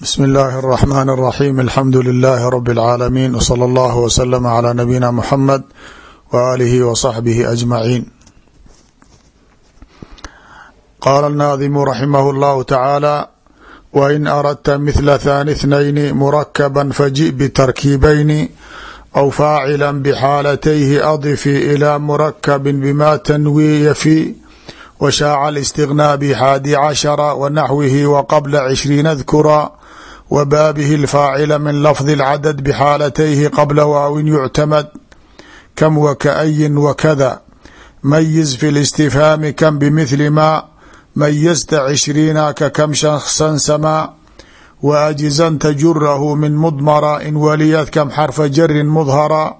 bsmi اllahi الرحmn الرaxيm alxamdu لilaahi rb اlcaalamiin wslى اllah wslm عlى nabiyina mxamed w alihi w صaxbihi aجmaciin qaala الnaadimu raximah اllahu tacaala wain aradta mithla thani اthnayni murakaba fajiء btarkiibayni aw faacila bxaalatayhi adifi ilى murakabi bma tanwiya fi wshaaca الاsتiغnاء bxaadi cashara wnaxwihi wqbla cishriina اdkura wbaabihi اlfaacila min lafظi اlcadad bxaalatayhi qabla waawin yuctamad kam wakayin wakada mayiz fi اlistifhaami kam bmithli ma mayazta cishriina kakam shaksan samaa waajizan tajurahu min mudmara in waliyad kam xarfa jarin mudhara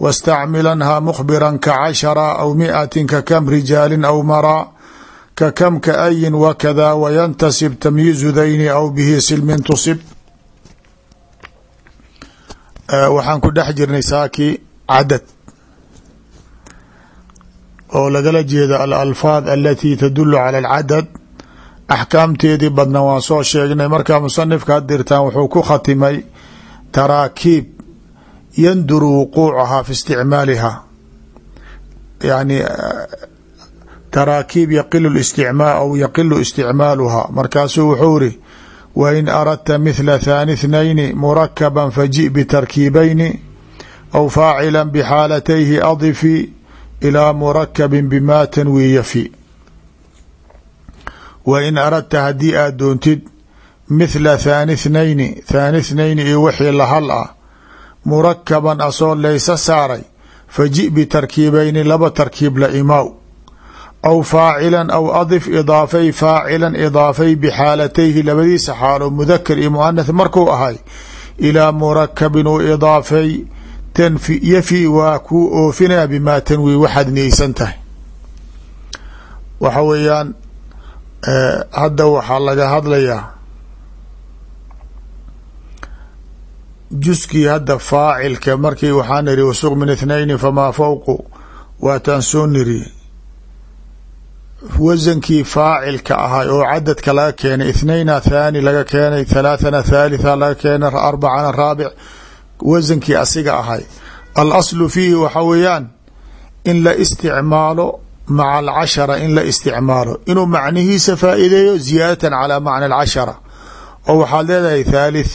wاstacmilanha mkhbira kacashara aw miati kakam rijaali aw mara kakam kaayin wakada wayantasib tamyiizu dayni aw bihi silmin tusib. Waxaan ku dhex jirnay saaki cadad oo lagala jeeda alalfaad alati tadulu cala alcadad axkaamteedii badna waan soo sheegnay markaa musanifka hadirtaan wuxuu ku khatimay taraakiib yanduru wuquucahaa fi isticmaaliha yani taraakiib yaqilu isticmaal aw yaqilu isticmaaluha. Markaasuu wuxuu iri wain aradta mithla thani ithnayni murakaba faji bitarkiibayni aw faacila bxaalatayhi adifi ilaa murakabin bima tanwiya fi wain aradta haddii aad doontid mithla thani ithnayni thani ithnayni iyo wixii lahal ah murakaban asoo laysa saaray faji bitarkiibayni laba tarkiib la imaaw aw faacila aw adif idaafay faacila idaafay bxaalatayhi labadiisa xaalo mudakar iyo muanath marku ahay ilaa murakabin u idaafay yafi waa kuu oofinaya bimaa tanwi waxaad niyeysan tahay waxa weeyaan hadda waxaa laga hadlayaa juskii hadda faacilka markii waxaan iri wasuq min ithnayni famaa fawqu waataan soo niri wasankii faacilka ahay oo cadadka laga keenay ithnayna thaani laga keenay thalaathana thalitha laga keenay arbacana raabic wasankii asiga ahay. Al aslu fiihi waxa weeyaan in la isticmaalo maca alcashara in la isticmaalo. Inuu macnihiisa faa'iideeyo ziyaadatan calaa macna alcashara oo waxaad leedahay thalith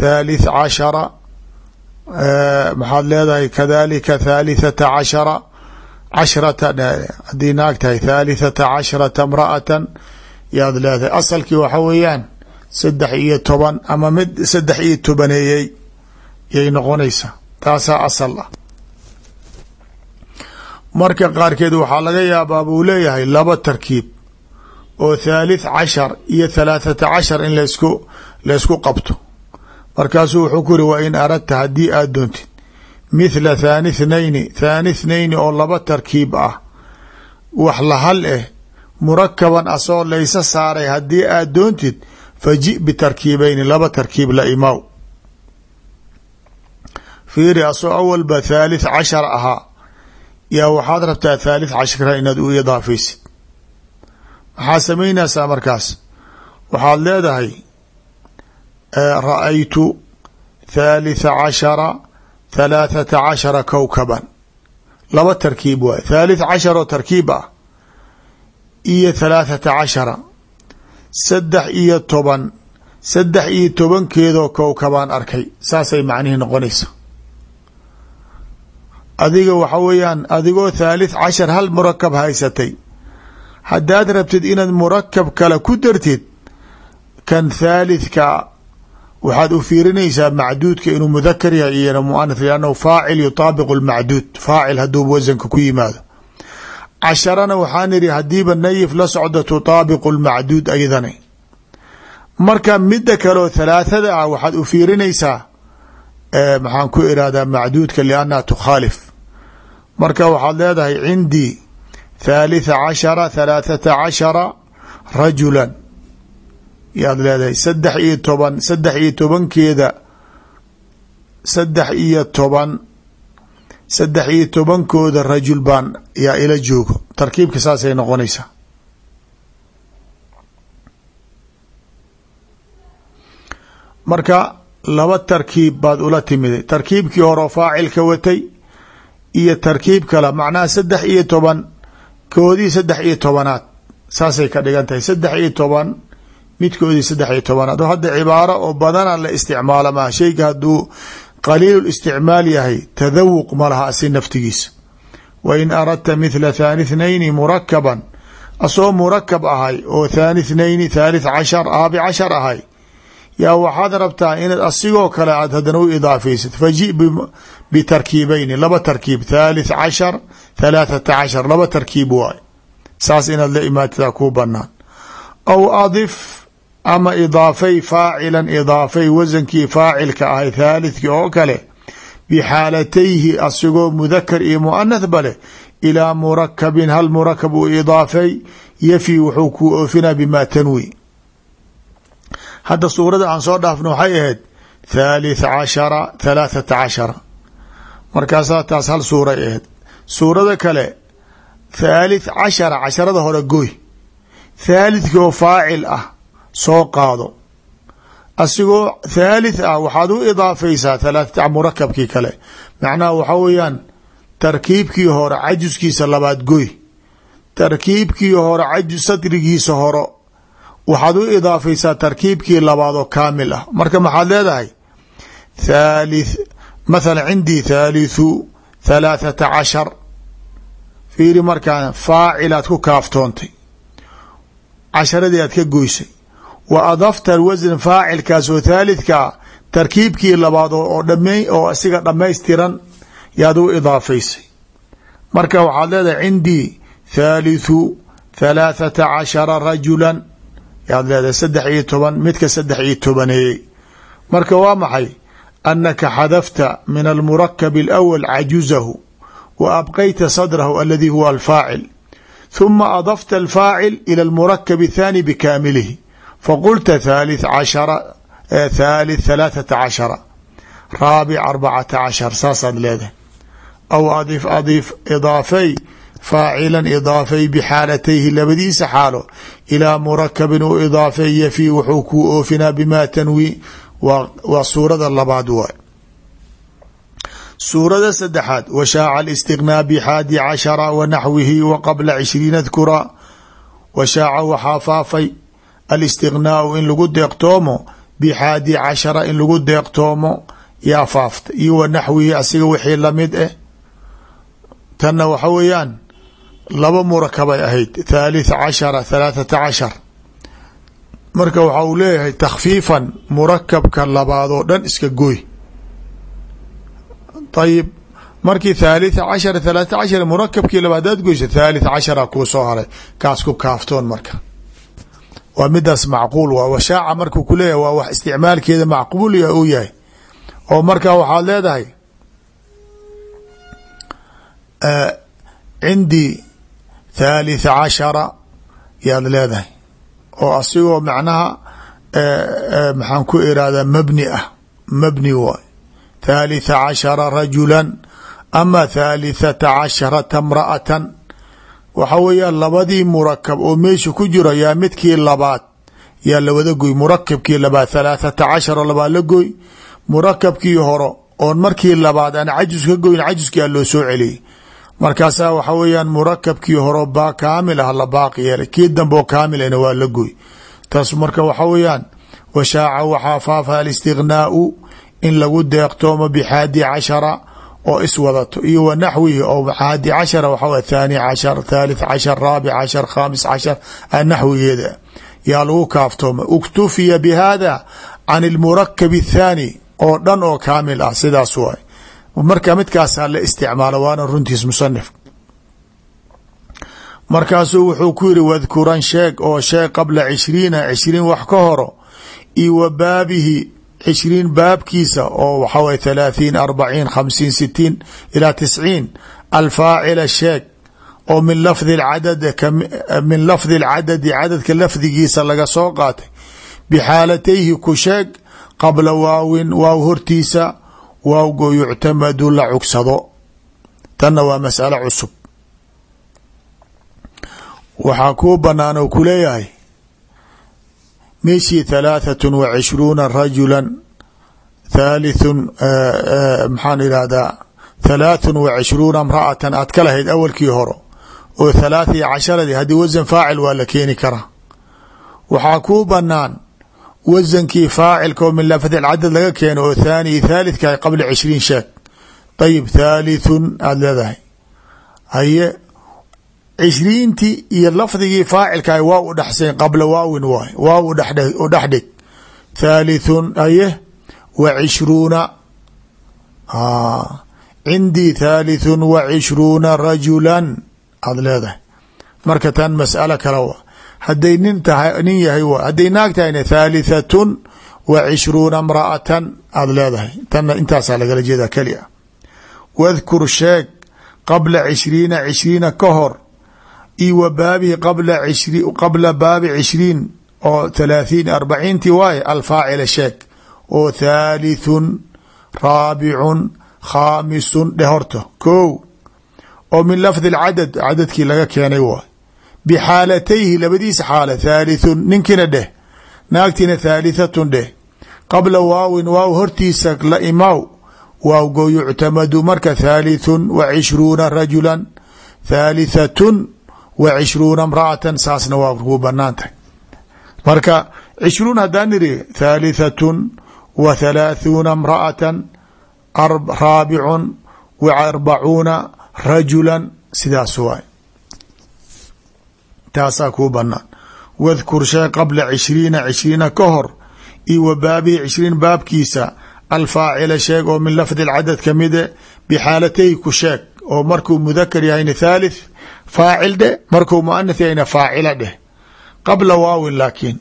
thalith cashara maxaad leedahay kadalika thalithata cashara cashrata haddii naag tahay thalithata cashrata mra'atan yaad leedahay asalkii waxa weeyaan saddex iyo toban ama mid saddex iyo tobaneeyey yay noqonaysaa taasaa asal ah marka qaarkeed waxaa laga yaabaa buu leeyahay laba tarkiib oo thalith cashar iyo thalaathata cashar in lasku laysku qabto markaasuu wuxuu ku yiri wa in aradta haddii aad doontid mithla thani thnayni thani thnayni oo laba tarkiib ah. Wax lahal eh murakaban asoo laysa saaray haddii aad doontid faji bitarkiibayni laba tarkiib la imaaw fiiri asoo awalba thalith cashar ahaa yaa waxaad rabtaa thalith cashara inaad u idaafaysid? Maxaa samaynaysaa markaas? Waxaad leedahay ra'aytu thalitha cashara thalaathata cashara kowkaban laba tarkiib waay thalith cashar oo tarkiib ah iyo thalaathata cashara saddex iyo toban saddex iyo tobankeedoo kowkabaan arkay saasay macnihii noqonaysa adiga waxa weeyaan adigoo thalith cashar hal murakab haysatay haddaad rabtid inaad murakab kale ku dartid kan thalithka waxaad u fiirinaysaa macduudka inuu mudakar yahay iyona muanath liannahu faacil yutaabiqu lmacduud faacil hadduu wasanka ku yimaado. Casharana waxaan idhi haddiiba nayif la socda tutaabiqu lmacduud aydani marka midda kaleoo thalaathada ah waxaad u fiirinaysaa maxaan ku irahdaa macduudka liannaha tukhaalif. Marka waxaad leedahay cindii thalitha cashara thalaathata cashara rajulan yaad leedahay saddex iyo toban saddex iyo tobankeeda saddex iyo toban saddex iyo tobankooda rajul baan yaa ila joogo. Tarkiibka saasay noqonaysaa. Marka laba tarkiib baad ula timiday tarkiibkii horeo faacilka watay iyo tarkiib kale macnaha saddex iyo toban koodii saddex iyo tobanaad saasay ka dhigan tahay. Saddex iyo toban midkoodii saddex iyo oo hadda cibaaro oo badana la isticmaalo maha shayga hadduu qaliilu isticmaal yahay tadawuq ma laha asi naftigiisa. Wa in aradta mithla thaani thnayni murakaban asoo murakab ahay oo thaani thnayni thalith cashar aabi cashar ahay yaa waxaad rabtaa inaad asigoo kale aad haddana u idaafaysid faji bitarkiibayni laba tarkiib. Thalith cashar thalaathata cashar laba tarkiib waay. Saas inaad la imaatidaa kuu banaan aw adif ama idaafay faacilan idaafay wasankii faacilka ahay thaalithkii oo kale bixaalatayhi asigoo mudakar iyo muanath ba leh ilaa murakabin hal murakab uu idaafay yafi wuxuu kuu oofinaa bimaa tanwi. Hadda suurada aan soo dhaafno waxay ahayd thalith cashara thalaathata cashara. Markaasaa taas hal suuray ahayd. Suurada kale thalith cashara casharada hore goy. Thaalithkii oo faacil ah soo qaado. Asigoo thalith ah waxaad u idaafaysaa thalaathata murakabkii kale. Macnaha waxaa weeyaan tarkiibkii hore cajuskiisa labaad goy. Tarkiibkii hore cajus sadrigiisa horo waxaad u idaafaysaa tarkiibkii labaad oo kaamil ah. Marka maxaad leedahay? Thalith mathala cindii thaalithu thalaathata cashar. Fiiri markaa faacilaad ku kaaftoontay casharadii aad ka goysay wa adafta alwasan faacilkaas oo thaalidkaa tarkiibkii labaad oo oo isiga dhammaystiran yaad u idaafaysay. Marka waxaad leedahay cindii thaalithu thalaathata cashara rajulan yaad leedahay saddex iyo toban midka saddex iyo tobaneeyey. Marka waa maxay? Anaka xadafta min almurakabi alawal cajuzahu wa abqayta sadrahu aladi huwa alfaacil. Huma adafta alfaacil ila almurakab athaani bikaamilihi faqulta thalith cashara thalith thalaathata cashara raabic arbacata cashar saasaad leedahay aw adif adif idaafay faacilan idaafay bixaalatayhi labadiisa xaalo ilaa murakabin u idaafay yafi wuxuu kuu oofinaa bima tanwi waa suurada labaad waay suurada saddexaad washaaca alistignaa bixaadi cashara wa naxwihi wa qabla cishriina dkura washaaca waxaa faafay alistighnaau in lagu deeqtoomo bixaadi cashara in lagu deeqtoomo yaa faafta iyo wa asiga wixii la mid eh. Tanna waxa weeyaan laba murakabay ahayd thalith cashara thalaathata cashar. Marka waxa uu leeyahay takhfiifan murakabka labaad oo dhan iska gooy. Ayib markii thaalitha cashara thalaatha cashar murakabkii labaadaad goysa thalith cashara kuu soo haray kaas ku kaaftoon marka waa midaas macquul waa washaaca markuu ku leeyahay waa wax isticmaalkeeda macquul uu yahay. Oo markaa waxaad leedahay cindii thaalitha cashara yaad leedahay. Oo asigoo macnaha maxaan ku irahdaa mabni ah mabni waay. Thaalitha cashara rajula ama thalithata casharata mra'atan waxa weeyaan labadii murakab oo meesha ku jiro yaa midkii labaad. Yaa lawada goy murakabkii labaad thalaathata cashara la goy. Murakabkii horo oon markii labaad aan cajus ka goyn cajuski a loo soo celiyey. Markaasaa waxa weeyaan murakabkii horo ba kaamil ah la baaqi yeelay. Kii dambeoo kaamilana waa la goy. Taas marka waxa weeyaan washaaca waxaa faafa alistighnaau in lagu deeqtoomo bixaadi cashara oo iswadato. Iyo wa naxwihi oo xaadi cashara waxa thaani cashar thalith cashar raabic cashar khaamis cashar naxwigeeda. Yaa lagu kaaftooma. Uktufiya bi hada can ilmurakab الthaani oo dhan oo kaamil ah sidaas waay. Marka midkaasaa la isticmaalo waana runtiis musanif markaasuu wuxuu ku yiri wadkuran sheeg oo sheeg qabla cishriina cishriin wax ka horo io wa cishriin baabkiisa oo waxa way thalaaثiin arbaciin khamsiin sitiin ilaa tisciin alfaacila sheeg oo min lafdi cadad min lafdi اlcadadi cadadka lafdigiisa laga soo qaatay bixaalatayhi ku sheeg qabla waawin waaw hortiisa waawgo yuctamadu la cugsado tanna waa mas'alo cusub waxaa kuu banaan oo ku leeyahay meeshii thalaaثat wa cishruuna rajula thalithun maxaan idhahdaa thalaathun wa cishruuna imra'atan aad ka lahayd awalkii horo oo thalaatha iyo casharadii haddii wasan faacil waa la keeni karaa. Waxaa kuu banaan wasankii faacilka oo min lafdi cadad laga keeno oo thaani thalithka qabla cishriin sheeg. Ayib thalithun aada leedahay. Haye cishriintii iyo lafdigii faacilka waa u dhexseen qabla waawin waay waaw u dhexdhig thalithun haye wa cishruuna. Cindii thalithun wa cishruuna rajulan. Aada marka tan mas'alo kale wa hadday nin tahay nin yahay w hadday naag tahayna thaalithatun wa cishruuna imra'atan. Aada leedahay. Tanna intaasaa lagala jeedaa keli a wadkur sheeg qabla cishriina cishriina ka hor io wa baabihi qabla baabi cishriin oo thalaathiin arbaciintii waaye alfaacila sheeg oo thalithun raabicun khaamisun dheh horta kow oo min lafdi lcadad cadadkii laga keenay waay bixaalatayhi labadiisa xaala thalithun ninkiina dheh naagtiina thaalithatun dheh qabla waawin waaw hortiisa la imaw waawgo yuctamadu marka thalithun wa cishruuna rajulan thaalithatun wa cishruuna imra'atan saasna waa kuu bannaan tahay marka cishruun haddaan niri thaalithatun wa thalaathuna imra'atan raabicun wa arbacuuna rajulan sidaas waay taasaa kuu banaan wadkur shay qabla cishriina cishriina ka hor io wa baabihi cishriin baabkiisa alfaacila sheeg oo min lafdi lcadad kamide bixaalatayhi ku sheeg oo markuu mudakar yahayna thalith faacil dheh markuu muanath yahayna faacila dheh qabla waawin laakiin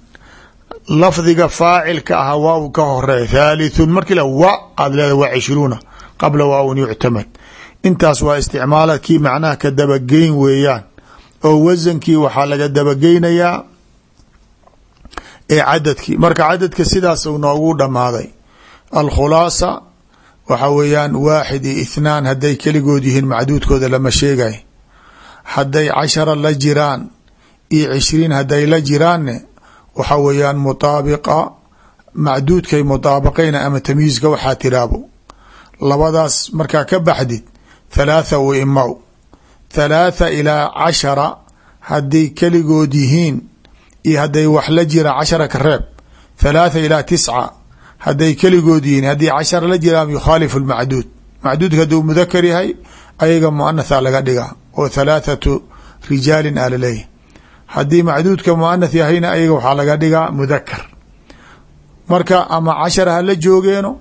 lafdiga faacilka aha waaw ka horreeya thalithun markii la wa aad leedahay waa cishruuna. Qabla waawin yuctamad. Intaas waa isticmaala kii macnaha ka dabageyn weeyaan. Oo wasankii waxaa laga dabageynayaa ee cadadkii marka cadadka sidaas u noogu dhammaaday. Alkhulaasa waxa weeyaan waaxid iyo ithnaan hadday keligood yihiin macduudkooda lama sheegay hadday cashara la jiraan iyo cishriin hadday la jiraanne waxa weeyaan mutaabiqa macduudkay mutaabaqayna ama tamyiizka waxaa tiraabo labadaas markaa ka baxdid thalaatha wa imaw thalaatha ilaa cashara hadday keligood yihiin iyo hadday wax la jiraan cashara ka reeb. Thalaatha ilaa tisca hadday keligood yihiin haddii cashara la jiraan yukhaalifu lmacduud macduudka hadduu mudakar yahay ayaga muanatha laga dhigaa oo thalaathatu rijaalin aa laleeyahy haddii macduudka muanath yahayna ayaga waxaa laga dhigaa mudakar marka ama cashara hala joogeeno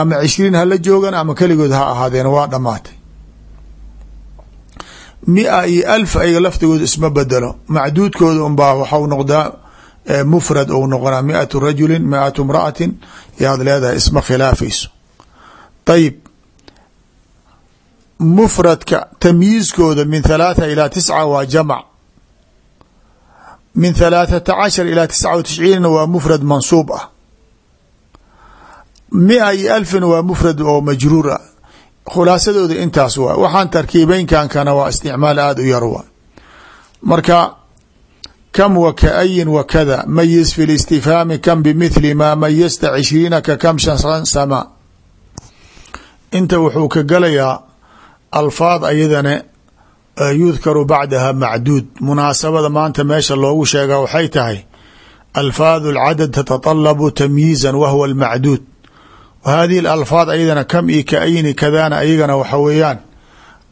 ama cishriin hala joogan ama keligood ha ahaadeen waa dhamaatay mia iyo alf ayaga laftigooda isma bedelo macduudkooda unbaa waxau noqdaa mufrad ou noqonaa miatu rajulin miatu imra'atin. Yaad leedahay isma khilaafayso. Ayib mufradka tamyiizkooda min thalaatha ilaa tisca waa jamc min thalaathata cashar ilaa tisca wa waa mufrad mansuub ah. Mia iyo alfina waa mufrad oo majruur ah khulaasadooda intaas waa. Waxaan tarkiibeynkankana waa isticmaal aada u yar waa. Marka kam wa kaayin wa kada? Mayiz fi listifhaami kam bimithli maa mayasta cishriina ka kam shan sama. Inta wuxuu ka galayaa alfaad ayadana yudkaru bacdaha macduud. Munaasabada maanta meesha loogu sheega waxay tahay alfaadu alcadad tatatalabu tamyiizan wa huwa almacduud. Wa hadihi alalfaad ayadana kam iyo kaayini kadana ayagana waxa weeyaan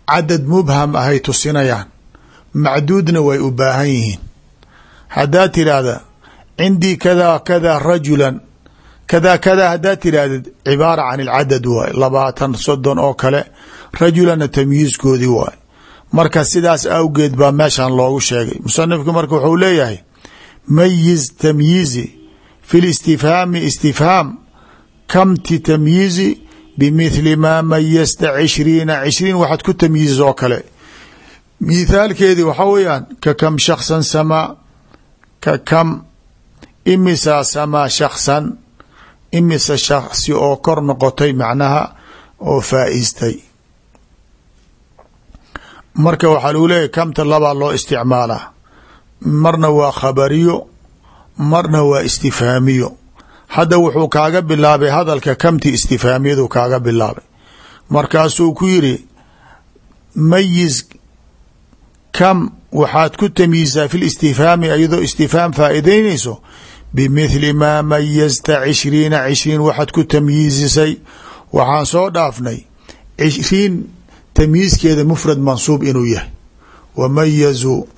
cadad mubham ahay tusinayaan. Macduudna way u baahan yihiin. Haddaad tiraahda cindii kada kada rajulan kada kada haddaad tirahdid cibaara can ilcadad waay labaatan soddon oo kale rajulanna tamyiizkoodii waay. Marka sidaas awgeed baa meeshan loogu sheegay. Musanifku marka wuxuu leeyahay mayiz tamyiizi fi listifhaami istifhaam kamti tamyiizi bimithli maa mayasta cishriina. Cishriin waxaad ku tamyiizis oo kale. Mithaalkeedii waxaa weeyaan ka kam shaksan samaa ka kam imisaa samaa shaksan imisa shaksi oo kor noqotay macnaha oo faa'iistay marka waxaa lagu leeyahy kamta labaa loo isticmaalaa marna waa khabariyo marna waa istifhaamiyo hadda wuxuu kaaga bilaabay hadalka kamti istifaamiyadu kaaga bilaabay. Markaasuu ku yiri mayiz kam waxaad ku tamyiisaa fi listifhaami iyadoo istifhaam faa'iideynayso bimithli maa mayazta cishriina cishriin waxaad ku tamyiizisay waxaan soo dhaafnay. Cishriin tamyiiskeeda mufrad mansuub inuu yahay. Wamayazuu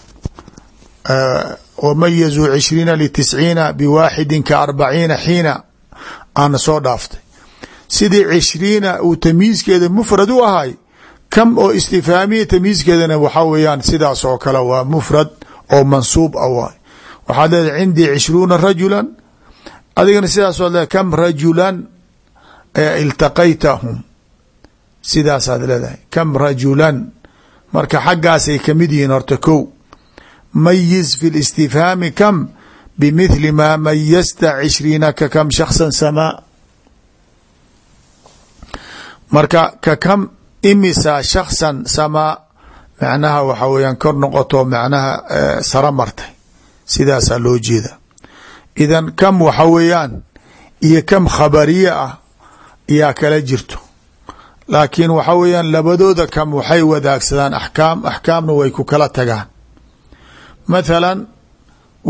wamayazuu cishriina litisciina biwaaxidin ka arbaciina xiina aana soo dhaaftay. Sidii cishriina uu tamyiiskeeda mufrad u ahay kam oo istifhaamiya tamyiiskeedana waxaa weeyaan sidaas oo kale waa mufrad oo mansuub a waay. Waxaad leedahay cindii cishruuna rajulan. Adigana sidaas waad leedahay kam rajulan iltaqaytahum sidaasaad leedahay. Kam rajulan marka xaggaasay ka mid yihiin horta kow. Mayiz fi listifhaami kam bimithli maa mayazta cishriina ka kam shaksan samaa marka ka kam imisa shaksan samaa macnaha waxa weeyaan kor noqoto macnaha sara martay. Sidaasaa loo jeeda idan kam waxa weeyaan iyo kam khabariye ah yaa kala jirto laakiin waxa weeyaan labadooda kam waxay wadaagsadaan axkaam axkaamna way ku kala tagaan. Mathalan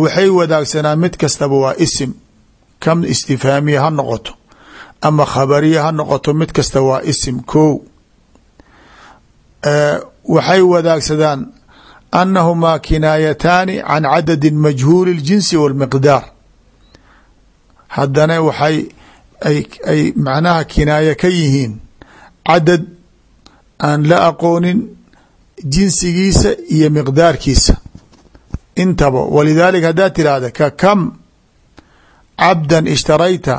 waxay wadaagsanaan mid kastaba waa isim kam istifhaamiya ha noqoto ama khabariya ha noqoto mid kasta waa isim ko waxay wadaagsadaan annahumaa kinaayataani can cadadi majhuuli اljinsi wاlmiqdaar haddana waxay ay macnaha kinaaye ka yihiin cadad aan la aqoonin jinsigiisa iyo miqdaarkiisa. Intaba walidaalika haddaad tirahda ka kam cabdan ishtarayta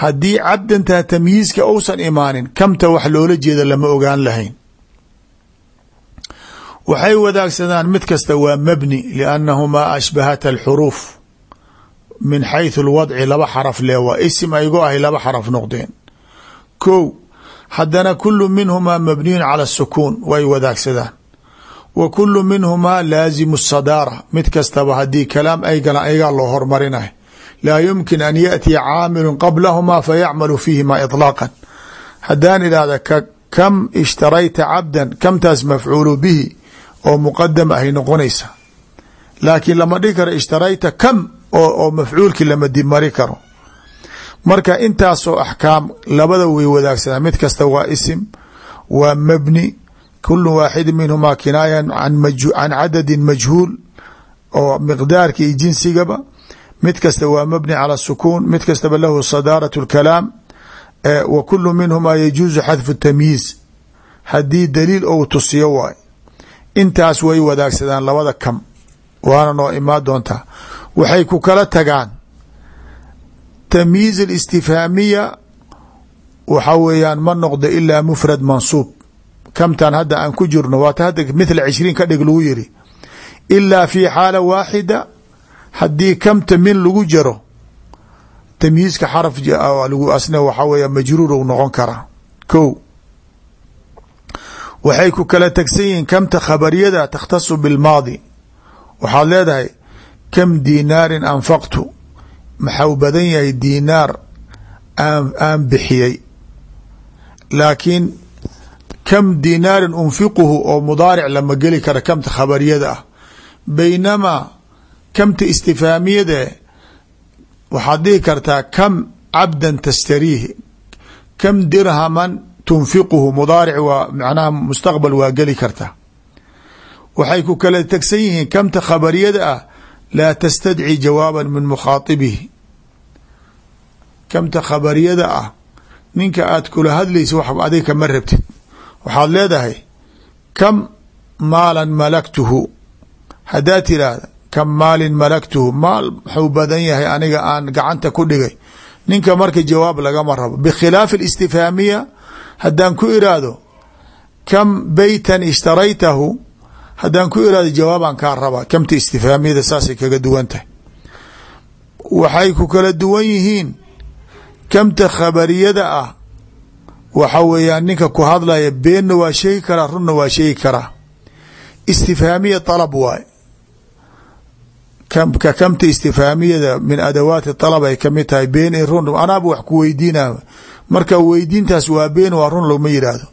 haddii cabdantaa tamyiiska uusan imaanin kamta wax loola jeeda lama ogaan lahayn. Waxay wadaagsadaan mid kasta waa mabni liannahumaa ashbahata alxuruuf min xayثu اlwadci laba xaraf le waa isim aygo ahay laba xaraf noqdeen. Ko hadana kulu minhumaa mabniyun cala sukuun way wadaagsadaan. Wa kulu minhumaa laazimu sadaara mid kastaba haddii kalaam ay galaan ayagaa loo hormarinay laa yumkin an yaatiya caamilu qablahumaa fayacmalu fiihimaa iطlaaqan haddaan idhaahda kam ishtarayta cabdan kamtaas mafcuulu bihi oo muqadam ahay noqonaysa. Laakiin lama dhihi karo ishtarayta kam oo mafcuulkii lama dibmari karo marka intaasoo axkaam labada way wadaagsadaan mid kasta waa isim waa mabni kulu waaxidi minhumaa kinaayan can cadadin majhuul oo miqdaarka iyo jinsigaba. Mid kasta waa mabni cala sukuun mid kastaba lahu sadaarat اlkalaam wa kulu minhumaa yajuuzu xadfu tamyiiz haddii daliil ou tusiyo waay. Intaas way wadaagsadaan labada kam waana noo imaa doontaa. Waxay ku kala tagaan tamyiiz اlistifhaamiya waxa weeyaan ma noqdo ilaa mufrad mansuub. Kamtan hadda aan ku jirno waata hadda mithla cishriin ka dhig lagu yiri. Ilaa fi xaala waaxida haddii kamta min lagu jaro tamyiizka xaraf lagu asna waxaa weeya majruur u noqon karaa ko waxay ku kala tagsan yihiin kamta khabariyada takhtasu bilmaadi waxaad leedahay kam diinaarin anfaqtu maxau badan yahay diinaar aan bixiyey. Laakiin kam diinaarin unfiquhu oo mudaaric lama geli kara kamta khabariyada. Ah baynamaa kamta istifaamiyade waxaad dhihi kartaa kam cabdan tashtariihi kam dirhaman tunfiquhu mudaaric waa macnaha mustaqbal waa geli kartaa waxay ku kala tegsan yihiin kamta khabariyada ah laa tastadci jawaaban min mukhaadibihi kamta khabariyada ah ninka aad kula hadlaysa wax adiga kama rabtid waxaad leedahay kam maalan malaktuhu haddaad tiraahda kam maalin malaktuhu maal waxuu badan yahay aniga aan gacanta ku dhigay ninka marka jawaab lagama rabo bikhilaafi اlistifhaamiya haddaan ku iraahdo kam beytan ishtaraytahu haddaan ku iraahdo jawaabaan kaa raba kamta istifhaamiyada saasay kaga duwan tahay. Waxay ku kala duwan yihiin kamta khabariyada ah. Waxa weeyaan ninka ku hadlaya beenna waa sheegi karaa runna waa sheegi karaa. Istifhaamiya طalab waay ka kamta istifhaamiyada min adawaati طalab ay ka mid tahay been i run. Anaaba wax ku weydiina marka weydiintaas waa been waa run loma yidhaahdo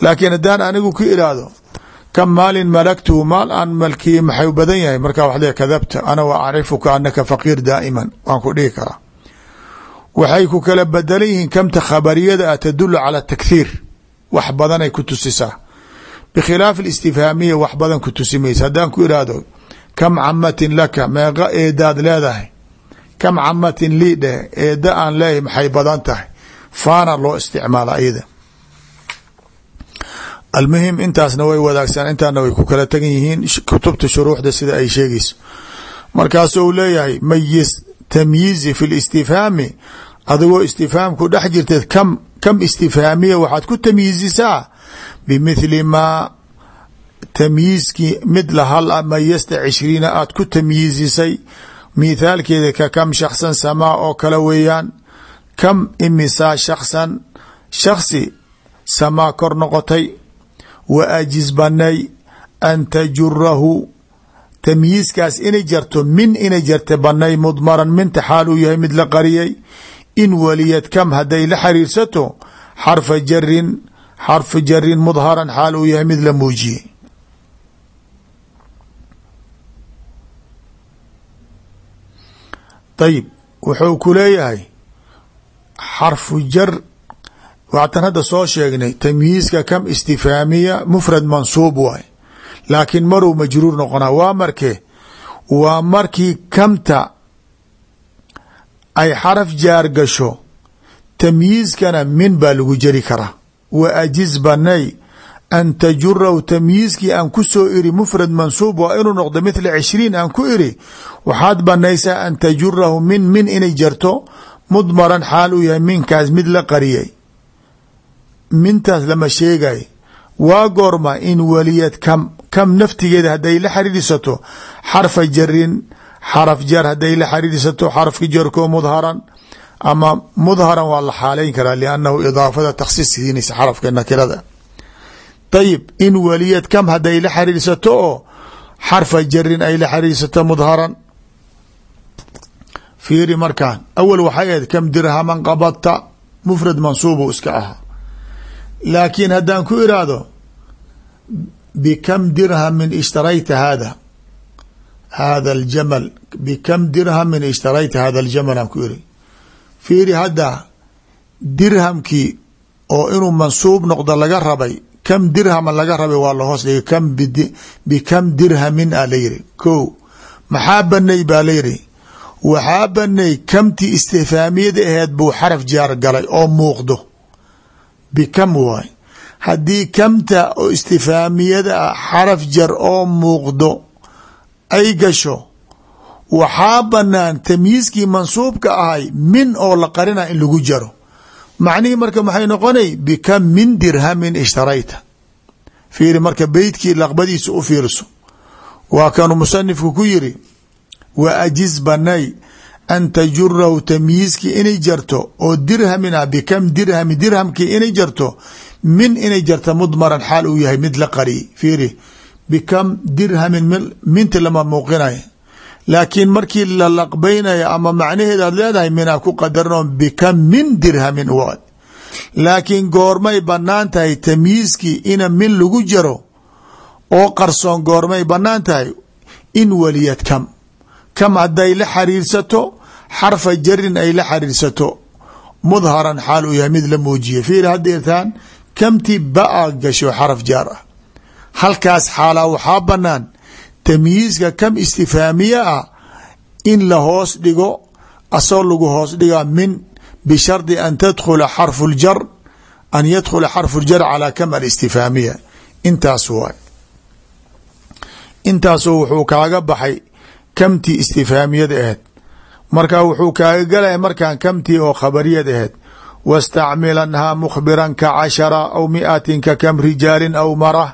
laakiin haddaan anigu ku iraahdo kam maalin malaktuhu maal aan malkiye maxay badan yahay? Marka wax le kadabta ana wa acrifuka anaka faqiir daa'iman. Waan ku dhihi karaa. Waxay ku kala bedelan yihiin kamta khabariyada ah tadulu cala takhiir wax badanay ku tusisaa. Bikhilaaf istifhaamiya wax badan ku tusi maysa haddaan ku iraahdo kam camatin laka? Meeqa eedaad leedahay. Kam camatin lii dheh? Eeda aan leeyahay maxay badan tahay? Loo isticmaala almuhim intaasna way wadaagsan intaana way ku kala tegan yihiin kutubta shuruuxda sida ay sheegayso markaasuu leeyahay mayis tamyiizi fi listifhaami adigoo istifhaamku dhex jirteed kam kam istifhaamiya waxaad ku tamyiizisaa bimithli maa tamyiizkii mid la hal a mayasta cishriina aad ku tamyiizisay mithaalkeeda ka kam shaksan samaa oo kale weeyaan. Kam imisaa shaksan shaksi samaa kor noqotay wa ajiz banay an tajurahu tamyiiskaas inay jarto min inay jarta banay mudmaran minta xaal uu yahay mid la qariyay in waliyad kam hadday la xiriirsato xarfa jarin xarfu jarin mudharan xaal uu yahay mid la muujiyey ayib wuxuu ku leeyahay xarfu jar waatan hadda soo sheegnay tamyiiska kam istifhaamiya mufrad mansuub waay laakiin maruu majruur noqonaa waa markee waa markii kamta ay xaraf jaar gasho tamyiiskana min baa lagu jari karaa. Wa ajiz banay an tajurahu tamyiiskii aan ku soo iri mufrad mansuub waa inuu noqdo mithla cishriin aan ku iri waxaad banaysaa an tajurahu min min inay jarto mudmaran xaal uu yahay minkaas mid la qariyay mintaas lama sheegay. Waa goorma in waliyad kam kam naftigeeda hadday la xariirsato xarfa jarin xaraf jar hadday la xariirsato xarafka jarkoo mudharan ama mudharan waa la xaaleyn karaa liannahu idaafada takhsiis xarafka nakirada ayib in waliyad kam hadday la xariirsato oo xarfa jarin ay la xariirsato mudharan. Fiiri markaan awal waxay ahayd kam dirhaman qabadta mufrad mansuubu iska ahaa laakiin haddaan ku iraahdo bikam dirhamin ishtarayta hada hada aljamal bikam dirhamin ishtarayta hada aljamal aan ku iri fiiri hadda dirhamkii oo inuu mansuub noqdo laga rabay kam dirhaman laga rabay? Waa la hoos dhigay. Kam bikam dirhamin a la yiri. Ko maxaa banay? baa la yiri. Waxaa banay kamtii istifhaamiyada aheed buu xaraf jaar galay oo muuqdo bikam waay haddii kamta oo istifhaamiyada ah xaraf jar oo muuqdo ay gasho waxaa banaan tamyiiskii mansuubka ahay min oo la qarina in lagu jaro macnihii marka maxay noqonay bikam min dirhamin ishtarayta fiiri marka beytkii laqbadiisa u fiirso waa kanuu musanifku ku yiri wa ajiz banay an tajurahu tamyiiskii inay jarto oo dirhamin ah bikam dirhami dirhamkii inay jarto min inay jarto mudmaran xaal uu yahay mid la qariy fiiri bikam dirhamin minta lama muuqinay laakiin markii la laqbaynayo ama macnaheeda aad leedahay minaa ku qadarno bikam min dirhamin waad laakiin goormay bannaan tahay tamyiiskii ina min lagu jaro oo qarsoon goormay bannaan tahay in waliyad kam kam hadday la xariirsato xarfa jarin ay la xariirsato mudharan xaal uu yahay mid la muujiya fiir hadeertaan kamti ba'a gasho xaraf jaar ah. Halkaas xaalaa waxaa banaan tamyiiska kam istifhaamiya ah in la hoos dhigo asoo lagu hoos dhigaa min bishardi an tadkhula xarfu ljar an yadkhula xarfu ljar calaa kam alistifhaamiya intaas waay. Intaasoo wuxuu kaaga baxay kamtii istifhaamiyad aheed marka wuxuu kaaga galaya markaan kamtii oo khabariyad aheed wastacmilanhaa mukhbiran ka cashara aw miatin ka kam rijaalin aw mara?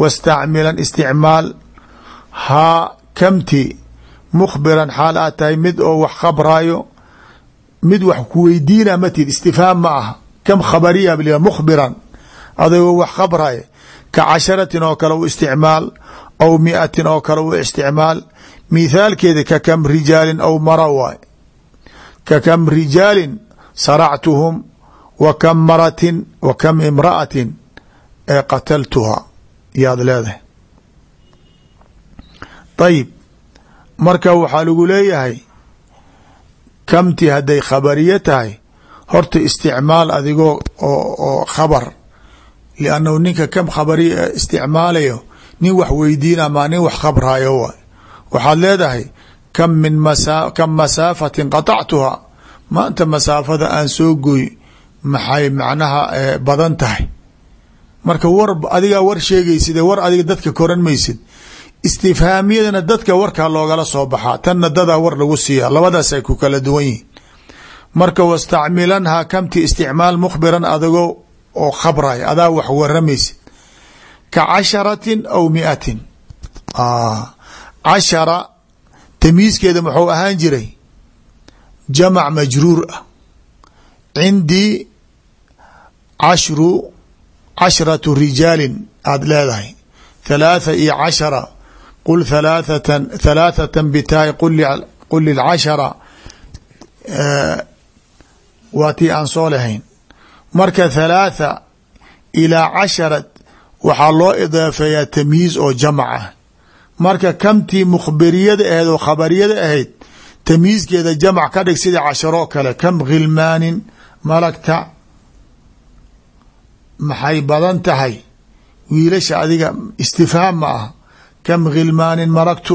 Wastacmilan isticmaal. Haa kamti mukhbiran xaal aad tahay mid oo wax khabraayo mid wax ku weydiina matid istifhaam ma aha. Kam khabariya bl mukhbiran adagoo wax khabraayo ka casharatin oo kale u isticmaal aw miatin oo kale u isticmaal mithaalkeeda ka kam rijaalin aw mara waay. Ka kam rijaalin saractuhum wa kam maratin wa kam imra'atin ee qataltuha yaad leedahay. Ayib marka waxaa lagu leeyahay kamti hadday khabariye tahay horta isticmaal adigoo oo khabar. Liannahu ninka kam khabariya isticmaalayo nin wax weydiina maa nin wax khabraayo waay waxaad leedahay kam min kam masaafatin qatactuha maanta masaafada aan soo gooy maxay macnaha badan tahay? Marka war adigaa war sheegaysid war adiga dadka koran maysid. Istifhaamiyadana dadka warkaa loogala soo baxaa tanna dadaa war lagu siiya labadaas ay ku kala duwan yihiin. Marka wastacmilanhaa kamti isticmaal mukhbiran adigoo oo khabray adaa wax waramaysid ka casharatin aw miatin cashara tamiiskeeda muxuu ahaan jiray jamac majruur ah. Cindii cashru cashratu rijaalin aada leedahay. Thalaatha iyo cashara qul halaathatan halaathatan bitaay qul lilcashara waa tii aan soo lahayn. Marka thalaatha ilaa cashara waxaa loo idaafeeyaa tamyiiz oo jamac ah marka kamtii mukhbiriyada ahayd oo khabariyada ahayd tamyiizkeeda jamac ka dhig sida casharoo kale. Kam khilmaanin malagta maxay badan tahay? Wiilasha adiga istifhaam ma ah kam khilmaanin malagtu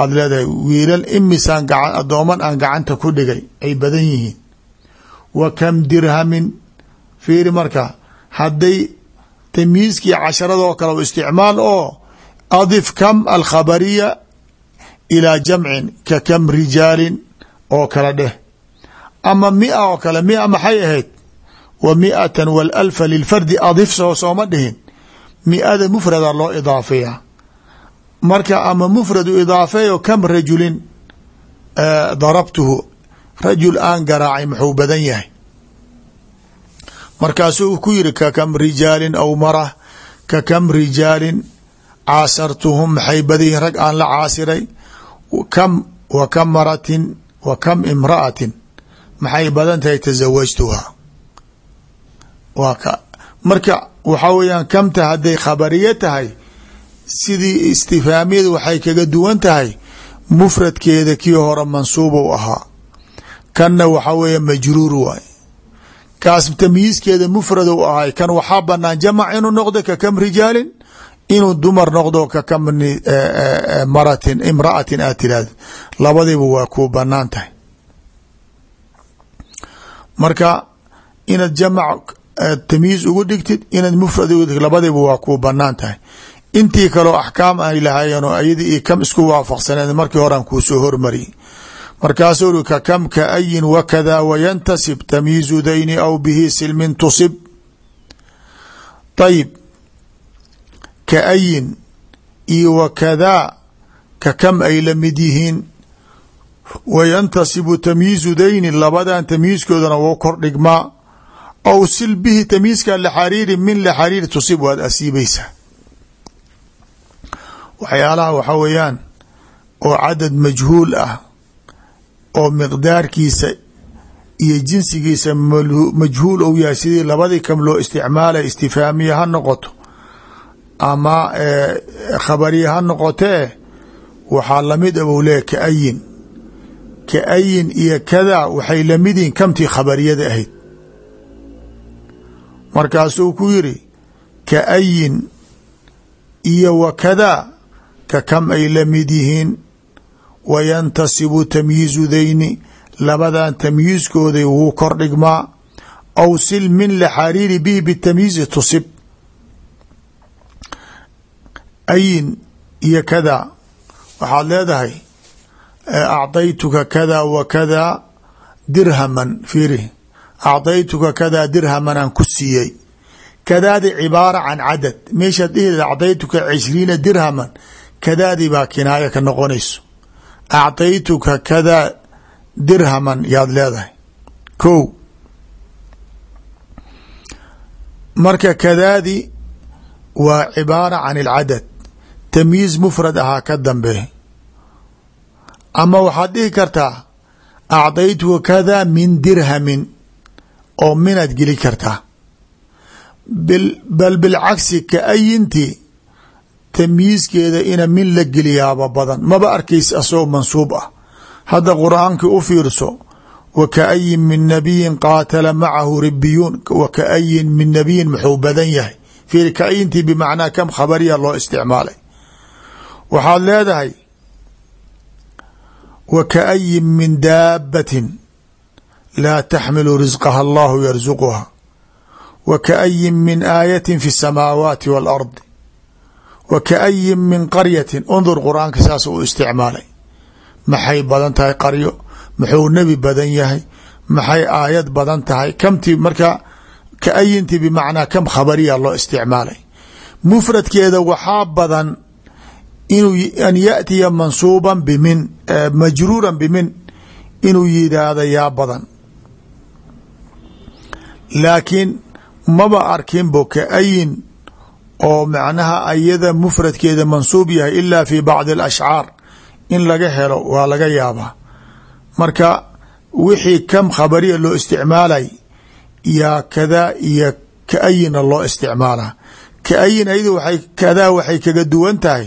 aada leedahay wiilal imisaan adooman aan gacanta ku dhigay ay badan yihiin. Wa kam dirhamin? Fiiri marka hadday tamyiizkii casharadoo kale isticmaal oo adif kam alkhabariya ilaa jamcin ka kam rijaalin oo kale dheh ama mia oo kale mia maxay ahayd wa miatan walalfa lilfardi adif soo sooma dhihin miada mufrada loo idaafeeya marka ama mufradu idaafeeyo kam rajulin darabtuhu rajul aan garaacay muxuu badan yahay markaasuu ku yiri ka kam rijaalin aw mara ka kam rijaalin caasartuhum maxay badan yihiin rag aan la caasiray? Kam wa kam maratin wa kam imra'atin. Maxay badan tahay tasawajtuha waa ka marka waxaa weeyaan kamta hadday khabariye tahay sidii istifhaamiyada waxay kaga duwan tahay mufradkeeda kii hore mansuub u ahaa. Kanna waxaa weeye majruur waay. Kaas tamyiiskeeda mufrad u ahay kan waxaa banaan jamac inuu noqdo ka kam rijaalin inuu dumar noqdo ka kam maratin imra'atin aad tirahdo labadiiba waa kuu bannaan tahay. Marka inaad jamac tamyiiz ugu dhigtid inaad mufrad ugu dhigtid labadiiba waa kuu bannaan tahay. Intii kaleo axkaam ay lahaayeen oo ayadii iyo kam isku waafaqsaneed markii horean kuu soo hormariyey markaasuu uri ka kam ka ayin wakada wayantasib tamyiizu dayni aw bihi silmin tusib. Ayib ka ayin iyo wakadaa ka kam ay la mid yihiin. Wayantasibu tamyiizu dayni labadan tamyiiskoodana wou kor dhigmaa. Aw sil bihi tamyiiska laxariiri min laxariiri tusib waad asiibaysaa. Waxyaalaha waxaa weeyaan oo cadad majhuul ah oo miqdaarkiisa iyo jinsigiisa majhuul ou yahay sidii labadii kam loo isticmaalay istifhaamiya ha noqoto ama khabariya ha noqotee waxaa la mid a bou leeya kaayin kaayin iyo kadaa waxay la mid yihiin kamtii khabariyada ahayd. Markaasuu ku yiri kaayin iyo wa kadaa ka kam ay la mid yihiin wayantasibu tamyiizu dayni labadan tamyiiskooday wuu kor dhigmaa aw sil min laxariiri bihi bitamyiizi tusib ayin iyo kada waxaad leedahay acطaytuka kada wa kada dirhaman fiiri acطaytuka kada dirhaman aan ku siiyey kadaadi cibaara can cadad meeshaad dhihi acطaytuka cishriina dirhaman kadaadii baa kinaaya ka noqonayso acطaytuka kada dirhaman yaad leedahay ko marka kadaadi waa cibaara can اlcadad tamyiiz mufrad ahaa ka dambe. Ama waxaad dhihi kartaa acdaytuka kada min dirhamin oo minaad geli kartaa bal bilcagsi kaayinti tamyiiskeeda ina min la geliyaaba badan. Maba arkaysa asagoo mansuub ah. Hadda qur'aankii u fiirso wa kaayin min nabiyin qaatala macahu ribiyuun wa kaayin min nabiyin muxuu badan yahay. Fiiri kaayintii bimacnaa kam khabariya loo isticmaalay waxaad leedahay wa kaayin min daabatin laa taxmilu risqaha allahu yarsuquha wa kaayin min aayatin fi اsamaawaati waalardi wa kaayin min qaryatin undur qur'aanka saas uu isticmaalay. Maxay badan tahay qaryo? Muxuu nebi badan yahay? Maxay aayad badan tahay? Kamtii marka kaayintii bimacnaa kam khabariya loo isticmaalay? Mufradkeeda waxaa badan an yaatiya mansuuban bimin majruuran bimin inuu yidhaahda yaa badan. Laakiin maba arkinbo kaayin oo macnaha ayada mufradkeeda mansuub yahay ilaa fi bacdi alashcaar in laga helo waa laga yaabaa. Marka wixii kam khabariya loo isticmaalay yaa kadaa iyo kaayina loo isticmaalaa. Kaayin ayada kadaa waxay kaga duwan tahay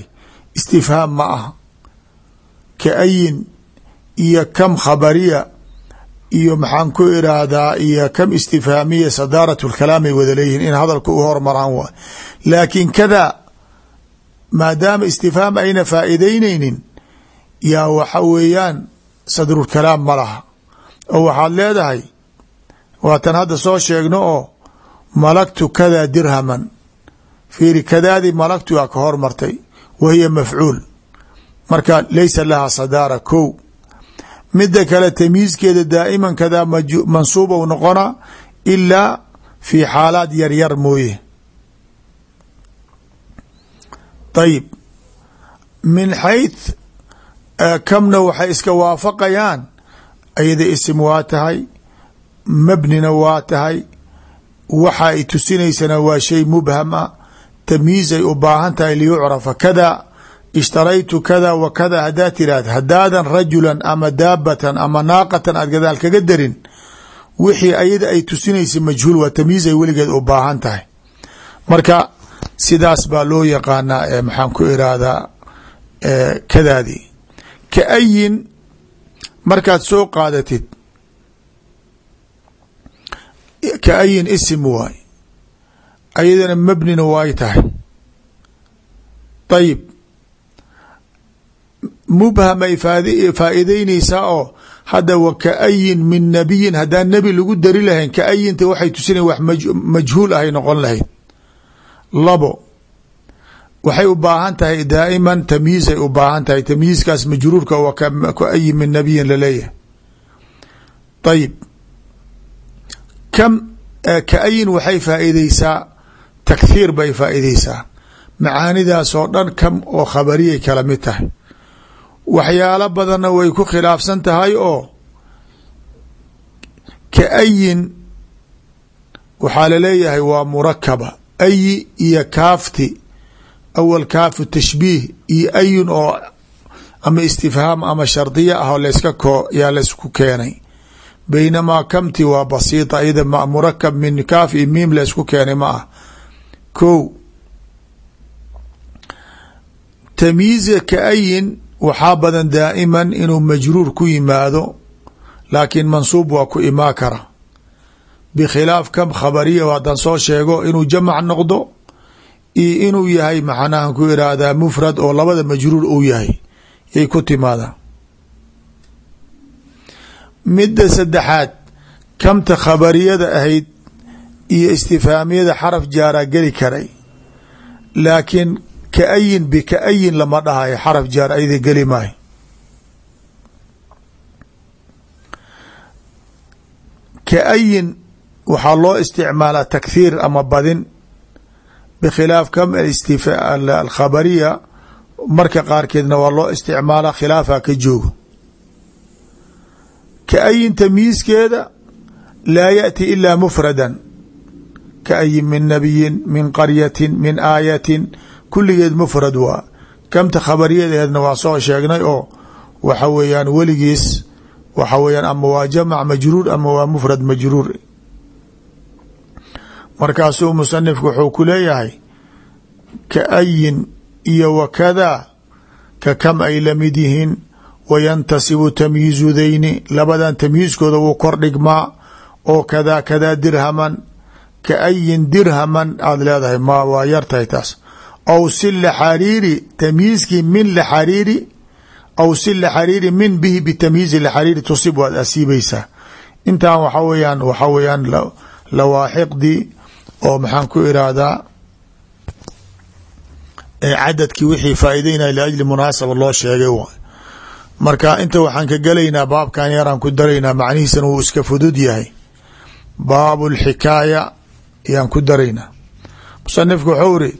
istifhaam ma aha. Kaayin iyo kam khabariya iyo maxaan ku iraahdaa iyo kam istifhaamiya sadaarat lkalaamay wada leeyihiin in hadalka u hormaraan waay laakiin kadaa maadaama istifhaam ayna faa'iideyneynin yaa waxa weeyaan sadrulkalaam ma laha. Oo waxaad leedahay waatan hadda soo sheegno oo malaktu kadaa dirhaman fiiri kadaadii malaktu aa ka hormartay wa hiya mafcuul marka laysa laha sadaara kow mida kale tamyiiskeeda daa'iman kadaa mansuuba u noqona ilaa fi xaalaad yaryar mooye ayib min xayth kamna waxay iska waafaqayaan ayada isim waa tahay mabnina waa tahay waxa ay tusinaysana waa shay mubham a tamyiizay u baahan tahay liyucrafa kada ishtaraytu kada wa kada haddaad tiraahda haddaadan rajulan ama daabatan ama naaqatan aad gadaal kaga darin wixii ayada ay tusinaysa majhuul waa tamyiizay weligeed u baahan tahay. Marka sidaas baa loo yaqaanaa maxaan ku iraahdaa kadaadii kaayin markaad soo qaadatid kaayin isim waay ayadana mabnina waay tahay. Ayib mubhamay faa'iideyneysaa oo hadda wa kaayin min nabiyin haddaan nebi lagu dari lahayn kaayinta waxay tusinayan wax majhuul ahay noqon lahayd. Labo. Waxay u baahan tahay daa'iman tamyiizay u baahan tahay. Tamyiizkaas majruurka wa kaayin min nabiyin la leeyahay ayib kam kaayin waxay faa'iideysaa takhiir bay faa'iideysaa macaanidaas oo dhan kam oo khabariyay kala mid tahay. Waxyaalo badanna way ku khilaafsan tahay oo kaayin waxaa la leeyahay waa murakaba ayi iyo kaafti awal kaafu tashbiih iyo ayun oo ama istifhaam ama shardiya ah oo layska koo yaa laysku keenay. Baynamaa kamti waa basiita iyada murakab min kaaf iyo miim laysku keenay ma ah ko tamyiiza kaayin waxaa badan daa'iman inuu majruur ku yimaado laakiin mansuub waa ku imaa kara. Bikhilaaf kam khabariya haddaan soo sheego inuu jamac noqdo iyo inuu yahay maxanahan ku iraahdaa mufrad oo labada majruur uu yahay yay ku timaadaa midda saddexaad kamta khabariyada ahayd iyo istifhaamiyada xaraf jaaraa geli karay laakiin kaayin bikaayin lama dhahayo xaraf jaar ayada geli maayo. Kaayin waxaa loo isticmaalaa takhiir ama badin bkhilaaf kam alkhabariya marka qaarkeedna waa loo isticmaala khilaafa ka joogo. Kaayin tamyiiskeeda laa yaأti ila mfrada kaayin min nabiyin min qaryatin min aayatin. Kuligeed mfrad waa. Kamta khabariyadeedna waa soo sheegnay oo waxa weeyaan weligiis waxa weeyaan ama waa jamac majruur ama waa mufrad majruur. Markaasuu musanifku wuxuu ku leeyahay ka ayin iyo wakadaa ka kam ay la mid yihiin wayantasibu tamyiizudayni labadan tamyiizkooda wuu kor dhigmaa oo kadaa kadaa dirhaman ka ayin dirhaman aada leedahay ma waa yartahay taas aw si laxariiri tamyiizkii min laxariiri aw si laxariiri min bihi bitamyiizi laxariiri tusib waad asiibaysaa intan waxa weyaan waxa weyaan lawaaxiqdii oo maxaan ku irahdaa cadadkii wixii faa'iideynaya liajli munaasaba loo sheegay marka inta waxaan ka gelaynaa baabkan yaraan ku daraynaa macnihiisana wuu iska fudud yahay baabu lxikaaya yaan ku daraynaa musanifku wuxuu iri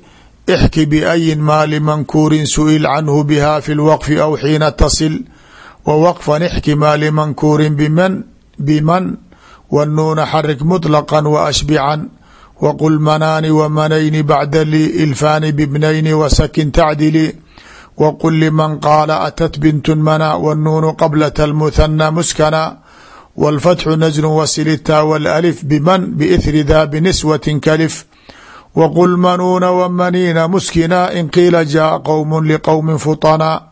ixki biayin maali mankuurin su'il canhu biha fi lwaqfi aw xiina tasil wa waqfan ixki maali mankuurin biman wanuuna xarik muطlaqan wa ashbican wqul manaani wmanayni bacda ilfaani bibnayni wasakin tacdili wqul liman qaala atat bint mana wnuunu qablat اlmuthana muskana wاlfatxu najru wasilita wاlalif biman biithri da biniswati kalif wqul manuuna wmaniina muskina in qiila jaءa qowm liqowmi fuطana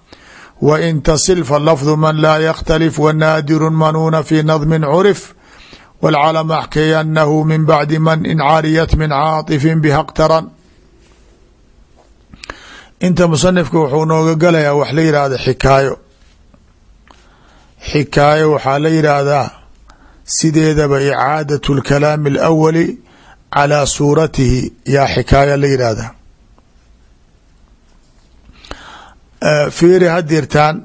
wain tasil falafdu man laa yktalif wanaadiru manuuna fi nadmi curif wاlcalm axkayanahu min bacdi man in caariyat min caaطifin biha اqtaran inta musanifka wuxuu nooga galayaa wax la yidhaahda xikaayo xikaayo waxaa la yidhaahdaa sideedaba icaadatu lkalaami alawali calaa suuratihi yaa xikaaya la yidhaahdaa. Fiiri hadirtaan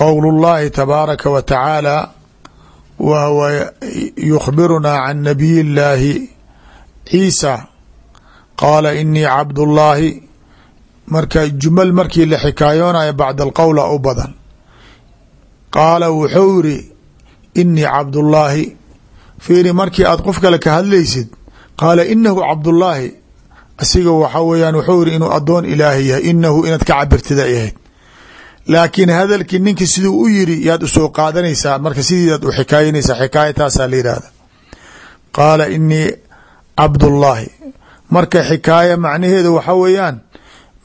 qowl llahi tabaaraka wa tacaala wa huwa yukhbirunaa can nabiy llaahi ciisa qaala inii cabdullaahi marka jumal markii la xikaayoonayo bacd alqowla u badan qaala wuxuu yiri inii cabdullaahi. Fiiri markii aad qof kale ka hadlaysid qaala inahu cabdullaahi. Asiga waxa weyaan wuxuu yiri inuu adoon ilaahay yahay inahu inaad ka cabirtida ay ahayd. Laakiin hadalkii ninkii siduu u yiri yaad u soo qaadanaysaa marka sidiidaad u xikaayanaysaa xikaayataasaa la yihahda qaala inii cabdullaahi. Marka xikaaya macnaheedu waxa weeyaan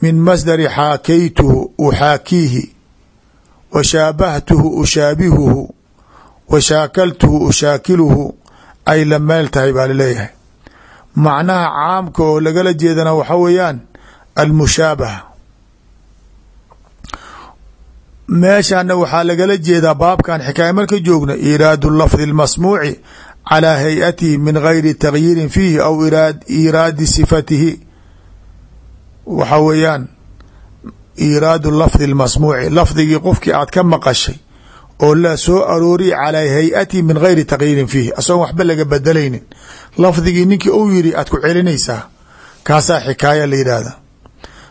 min masdari xaakaytuhu uxaakiihi wa shaabahtuhu ushaabihuhu wa shaakaltuhu ushaakiluhu ay la meel tahay baa la leeyahay macnaha caamka oo lagala jeedana waxa weeyaan almushaabaha meeshana waxaa lagala jeedaa baabkan xikaaya marka joogna iraadu lafdi اlmasmuuci calىa hay'atihi min gayri tagyiirin fiihi aw iraadi sifatihi waxa weeyaan iraadu lafdi اlmasmuuci lafdigii qofkii aad ka maqashay oo la soo arooriya calىa hay'atihi min gayri tagyiirin fiihi asagoon waxba laga bedelaynin lafdigii ninkii uu yiri aad ku celinaysaa kaasaa xikaaya la yidhaahda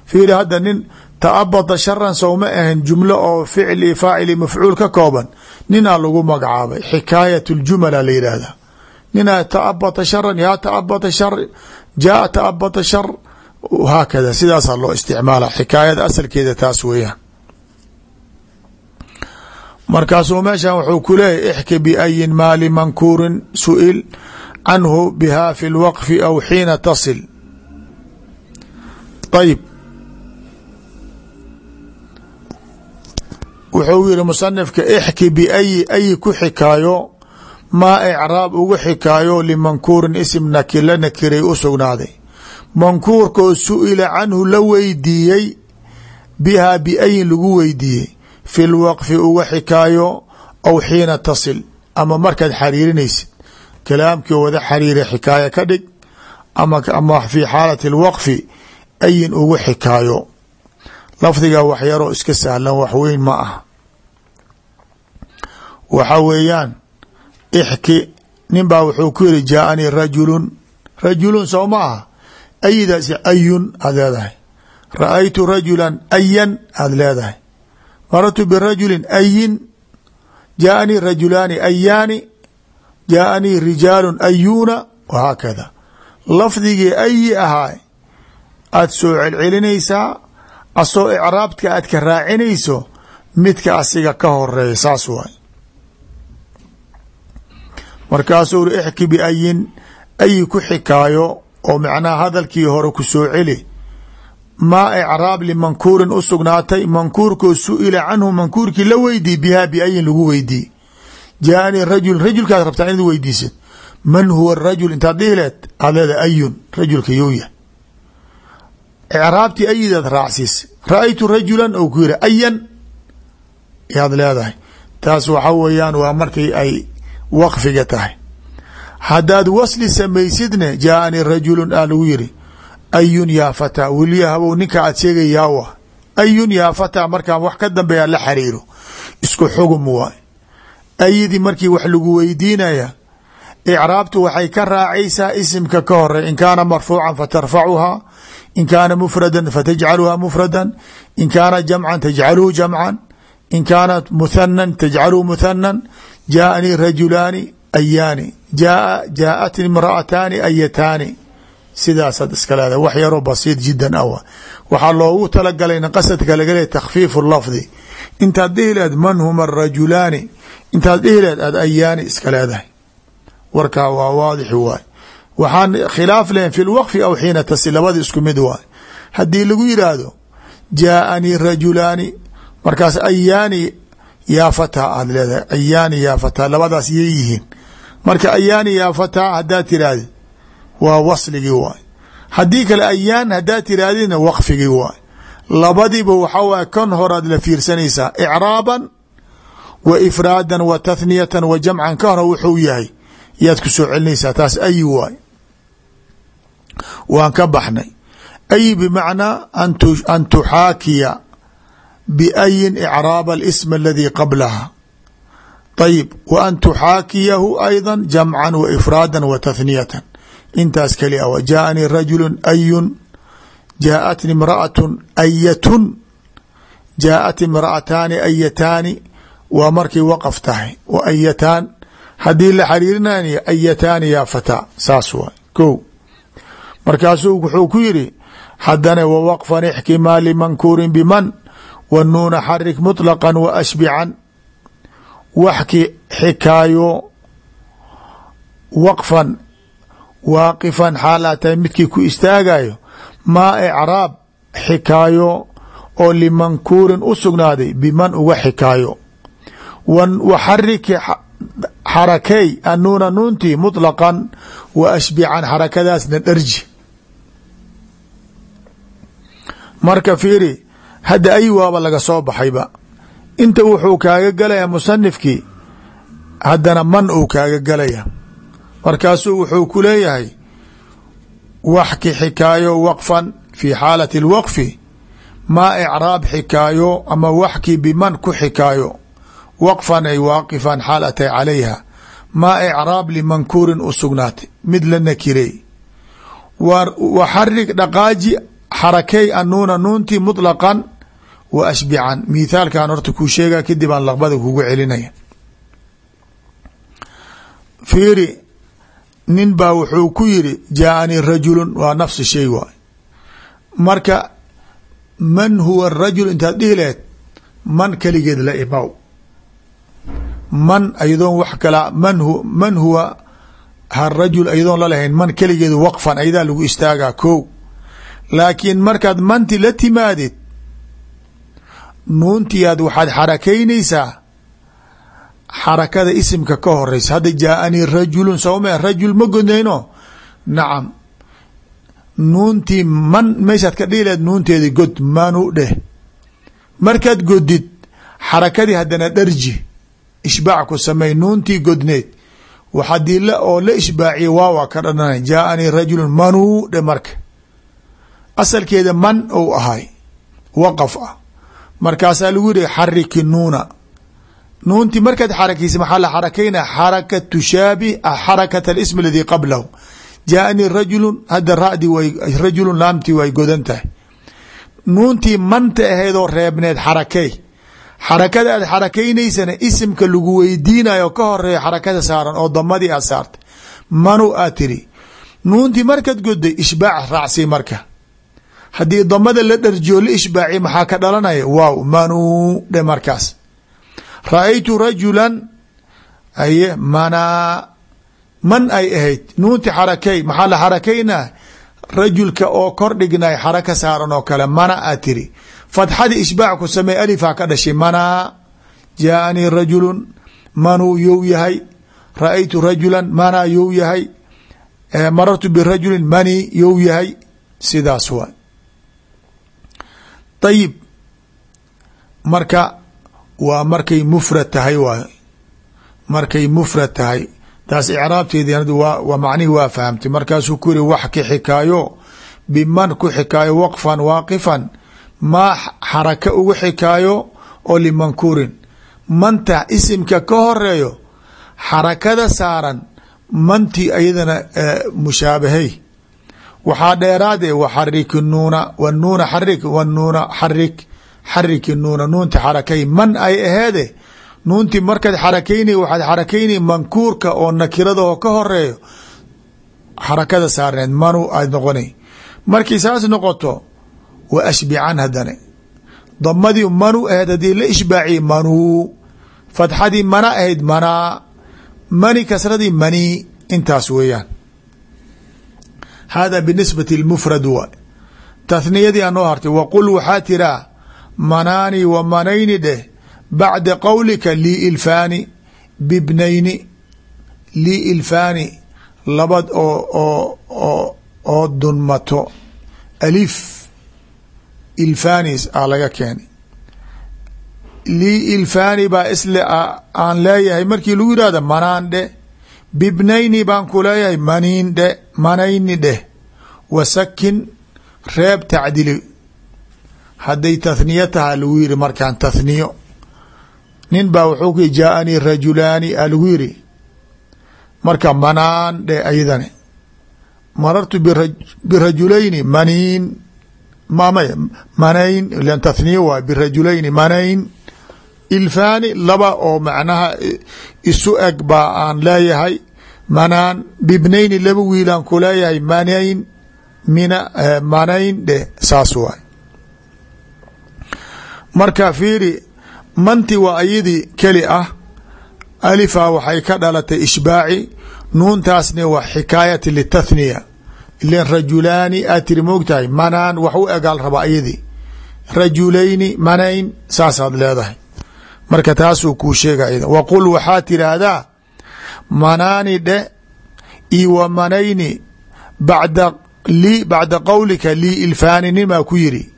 fiiri hadda nin taabada sharan sowma ahan jumlo oo ficli faacili mafcuul ka kooban ninaa lagu magacaabay xikaayat ljumala la yidhaahda ninaa taabata sharan yaa taabata shar jaa taabata shar haakada sidaasaa loo isticmaala xikaayada asalkeeda taas weeyaan markaasuu meeshan wuxuu ku leeyahy ixki biayin maali mankuurin su'il canhu biha fi lwaqfi aw xiina tasil ayb wuxuu yiri musanifka ixki biayi ayi ku xikaayo maa icraab ugu xikaayo limankuurin isim nakila u sugnaaday mankuurkoo su'ila canhu la weydiiyey bihaa biayin lagu weydiiyey fi lwaqfi uga xikaayo aw xiina tasil ama markaad xariirinaysid kalaamkii wada xariira xikaaya ka dhig ama fi xaalati اlwaqfi ayin ugu xikaayo. Lafdiga waxyaroo iska sahlan waxweyn ma ah waxa weeyaan ixki nin baa wuxuu ku yiri jaaanii rajulun. Rajulun soo ma aha ayidaas ayun aad leedahay ra'aytu rajulan ayan aad leedahay marartu birajulin ayin jaaanii rajulaani ayaani jaaanii rijaalun ayuuna wahaakada lafdigii ayi ahaa aad soo celcelinaysaa asoo icraabka aad ka raacinayso midka asiga ka horreeya saas waay markaasuu uri ixki biayin ayi ku xikaayo oo macnaha hadalkii hore ku soo celi. Maa icraab limankuurin u sugnaatay mankuurkoo su'ila canhu mankuurkii la weydii bihaa biayin lagu weydii. Jaaanii rajul rajulkaad rabtaa inaad weydiisid. Man huwa rajul intaad dhihi leed aad ayun rajulka youya icraabtii ayidaad raacsiis ra'aytu rajulan ou ku yiri ayan. Yaad leedahay. Taas waxa weeyaan waa markii ay waqfiga tahay haddaad wasli samaysidne jaaanii rajulun aa lagu yiri ayun yaa fataa weliyahabow ninka aad sheegay ayun yaa fataa markaan wax ka dambeeya la xariiro isku xugum waay ayidii markii wax lagu weydiinaya icraabtu waxay ka raacaysaa isimka ka hore in kaana marfuucan fatarfacuhaa in kaana mufradan fatajcaluhaa mufradan in kaana jamcan tajcaluhu jamcan in kaanat muthanan tajcaluhu muthanan jaaanii rajulaani ayaani jaa jaaatni imra'ataani ayataani. Sidaasaad iska leedahay wax yaroo basiid jiddan awa. Waxaa loogu talagalayna qasadka laga leeya takhfiifu lafdi. Intaad dhihi man huma arajulaani intaad dhihi lehed aad ayaani iska leedahay. Warkaa waa waadixi waay. Waxaan khilaaf lehen fi lwaqfi aw xiina tasi labada isku mid waay. Haddii lagu yidhaahdo jaaanii rajulaani markaas ayaani yaa fataa aad leedahay. Ayaani yaa fataa labadaas yay yihiin marka ayaani yaa fataa haddaad tirahdid waa wasligii waay. Haddii kale ayaan haddaad tirahdidna waqfigii waay. Labadiiba waxaa waay kan horaad la fiirsanaysaa icraaban wa ifraadan wa tathniyatan wa jamcan ka hore wuxuu yahay yaad ku soo celinaysaa taas ayi waay. Waan ka baxnay. Ayi bimacnaa an tuxaakiya biayin icraab alism aladii qablaha ayib wa an tuxaakiyahu ayda jamcan wa ifraadan wa tathniyatan intaas kali a jaaanii rajulu ayun jaaatni imraatun ayatun jaaat imraataani ayataani waa markay waqaf tahay wa ayataan haddii la xariirinay ayataani yaa fataa saas waay ko markaasuu wuxuu ku yidhi haddana wawaqfan ixkimaa limankuurin biman wanuuna xarik muطlaqa wa ashbican waxki xikaayo waqfan waaqifan xaalaa tahay midkii ku istaagayo maa icraab xikaayo oo limankuurin u sugnaaday biman uga xikaayo. Waxariki xarakey anuuna nuuntii muطlaqan wa ashbican xarakadaasna dharji. Marka fiiri hadda ay waaba laga soo baxayba inta wuxuu kaaga galaya musanifkii haddana man uu kaaga galaya. Markaasuu wuxuu ku leeyahay waxki xikaayo waqfan fi xaalati اlwaqfi maa icraab xikaayo ama waxki biman ku xikaayo. Waqfan ay waaqifan xaal atay calayha maa icraab limankuurin u sugnaatay mid la nakirey waxarig dhaqaaji xarakey anuuna nuuntii muطlaqan wa ashbican mithaalkan horta kuu sheega kadib aan laqbada kugu celinaya. Fiiri nin baa wuxuu ku yiri jaaanii rajulu waa nafsi shay waay. Marka man huwa rajul? Intaad dhihi laheed man keligeed la imaw. Man ayadoon wax kala man man huwa harajul ayadoon lalahayn man keligeed waqfan. Ayadaa lagu istaagaa ko laakiin markaad manti la timaadid nuuntiyaad waxaad xarakaynaysaa xarakada isimka ka horeysa hadda jaaanii rajulun sowme rajul ma godnayno? Nacam. Nuuntii man meeshaad ka dhihi laheed nuunteedi god manu dheh. Markaad godid xarakadii haddana dharji ishbaac ku samey nuuntii godneed. Waxadii oo la ishbaaciye waawa ka dhanana jaaanii rajulun manuu dhe marka. Asalkeeda man ou ahay waqaf ah markaasaa lagu yihi xariki nuuna. Nuuntii markaad xarakaysa maxaa la xarakaynaa? Xaraka tushaabih xarakat alism aladii qablahu. Jaaanii rajulun hadda radi rajulun laamtii way godan tahay. Nuuntii manta ahaydoo reebneed xarakey xarakada aad xarakaynaysana isimka lagu weydiinayo ka horreeya xarakada saaran oo damadii aad saartay. Manu aad tiri nuuntii markaad goday ishbaac raacsi marka haddii damada la dharjiyo la ishbaaciy maxaa ka dhalanaya? Waaw manuu dhe markaas. Ra'aytu rajulan aye manaa man ay ahayd? Nuunti xarakey maxaa la xarakaynaa? Rajulka oo kor dhignay xaraka saaran oo kale mana a tiri. Fatxadii ishbaac ku samey alifaa ka dhashay manaa jaaanii rajulun manuu you yahay? Ra'aytu rajulan manaa you yahay? Marartu birajulin mani you yahay? Sidaas waay ayib marka waa markay mufrad tahay waay markay mufrad tahay. Taas icraabteedi waa macnihi waa fahamtay. Markaasuu ku yiri wax ka xikaayo biman ku xikaayo waqfan waaqifan maa xaraka ugu xikaayo oo limankuurin. Manta isimka ka horeeyo xarakada saaran mantii ayadana mushaabahay waxaa dheeraade waxariki nuuna wanuuna xarik wanuuna xarik xariki nuuna. Nuunti xarakay man ay aheede nuunti markaad xarakayni waxaad xarakayni mankuurka oo nakirada oo ka horeeyo xarakada saarneed manu aad noqona markii saas noqoto wa ashbican hadane damadii manu ahayd haddii la ishbaaciye manuu fatxadii mana ahayd manaa. Mani kasradii mani intaas weeyaan hada binisbati lmufrad waay tathniyadii anoo hartay waqul waxaa tiraa manaani wa manayni dheh bacda qowlika lii ilfaani bibnayni lii ilfaani labad oo oo oo dunmato alif ilfanis a laga keenay lii ilfaani baa isle aan leeyahay markii lagu yihahdo manaan dhe bibnayni baan ku leeyahay maniin dhe manayni dheh wasakin reeb tacdili. Hadday tathniya taha lagu yiri markaan tathniyo nin baa wuxuu ku jaaanii rajulaani a lagu yiri marka manaan dhe ayadane marartu birajulayni maniin mamay manayn ilan tathniya waay birajulayni manayn ilfaani laba oo macnaha isu eg baa aan leeyahay. Manaan bibnayni laba wiilaan ku leeyahay manayn mina manayn dheh saas waay. Marka fiiri manti waa ayadii keli ah. Alifa waxay ka dhalatay ishbaaci nuuntaasna waa xikaayati litathniya. Ilan rajulaani aad tiri moogtahay manaan wax u egaal raba ayadii rajulayni manayn saasaad leedahay marka taasuu kuu sheega iyada waqul waxaa tiraahdaa manaani dhe io wa manayni bacda lii bacda qowlika lii ilfaani nimaa ku yiri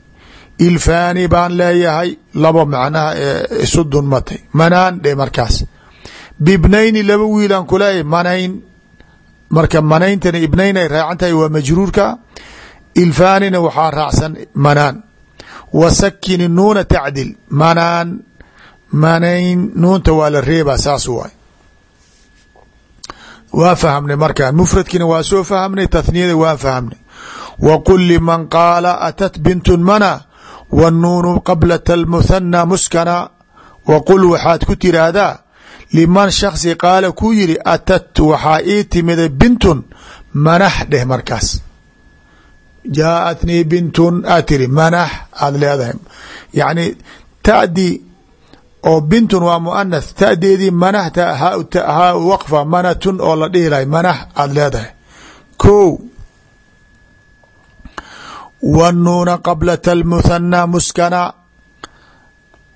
ilfaani baan leeyahay laba macnaha isu dunmatay manaan dhe markaas. Bibnayni laba wiilaan ku leeyahay manayn. Marka manayntana ibnayn ay raacan tahay waa majruurka. Ilfaanina waxaa raacsan manaan. Wa sakini nuuna tacdil manaan manayn nuunta waa la reebaa saas waay. Waa fahamnay marka mufradkiina waa soo fahamnay tathniyada waa fahamnay. Wa qul liman qaala atat bintun mana? Wanuunu qablata almuthana muskana? Wa qul waxaad ku tiraahdaa liman shaksi qaala kuu yiri atat waxaa ii timida bintun manax dheh markaas. Jaaatnii bintun aad tiri manax aad leedahay. Yacni tadii oo bintun waa muanath tadeedii manahta ha waqfa manatun oo la dhihi lahay manax aad leedahay. Ko wanuuna qablata almuthana muskana.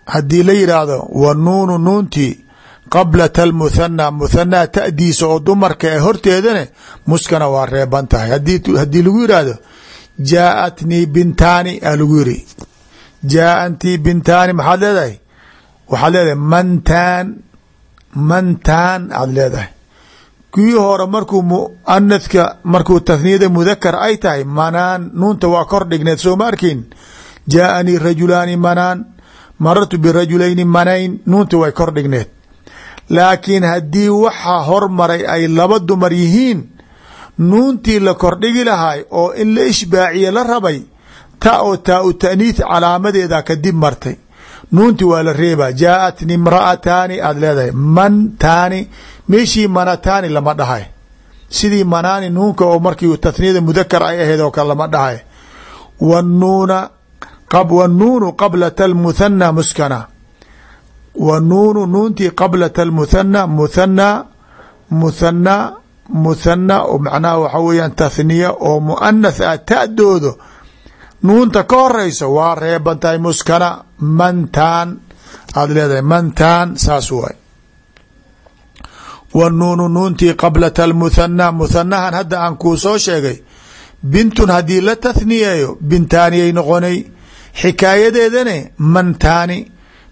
Haddii la yidhaahdo wanuunu nuuntii qablata almuthana muthanaa ta'diisa oo dumarka ee horteedane muskana waa reeban tahay. Haddii lagu yidhaahdo jaaatnii bintaani a yiri jaaantii bintaani maxaad leedahay waxaad leedahay mantaan mantaan aad leedahay. Kii hore markuu muanathka markuu tathniyada mudakar ay tahay manaan nuunta waa kor dhigneed soo ma arkin? Jaaanii rajulaani manaan marartu birajulayni manayn nuunta way kor dhigneed. Laakiin haddii waxa hormaray ay laba dumar yihiin nuuntii la kordhigi lahay oo in la ishbaaciye la rabay ta oo taa u taaniith calaamadeeda kadib martay nuunti waa la reebaa jaaatni imra'ataani aad leedahay. Mantaani meeshii manataani lama dhahay. Sidii manaani nuunka oo markii tathniyada mudakar ay ahayd oo kale lama dhahay. Wnuuna wnuunu qablata almuthana muskana. Wnuunu nuuntii qablata almuthana muthana muthana muthana macnaha waxa weeyaan tathniya oo muanath ah ta'doodo nuunta ka horeysa waa reeban tahay muskana. Mantaan. Aada leedahay mantaan saas waay. Wnuunu nuuntii qablata almuthana muthanahan hadda aan kuu soo sheegay bintun haddii la tathniyeeyo bintaaniyay noqonay. Xikaayadeedane mantaani.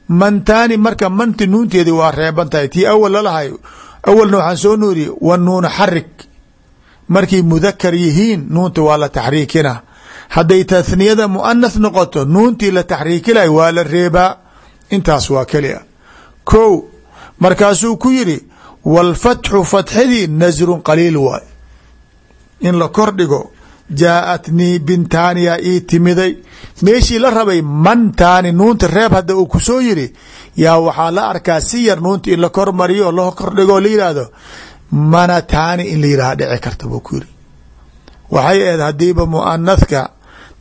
Mantaani marka manti nuunteedi waa reeban tahay tii awal lalahay awalna waxaan soo nuuriye wanuuna xarig markay mudakar yihiin nuunta waa la taxriikina hadday tathniyada muanath noqoto nuuntii la taxriikilay waa la reebaa intaas waa kelia kow markaasuu ku yidhi wاlfatxu fatxadii nasrun qaliil waay. In la kordhigo jaaatnii bintaaniya ii timiday. Meeshii la rabay mantaani nuunta reeb hadda uu ku soo yiri yaa waxaa la arkaa si yar nuunta in la kormariyo la kordhigo la yihahdo manataani in la yihah dhici karta buu ku yiri waxay ahayd hadiiba muanathka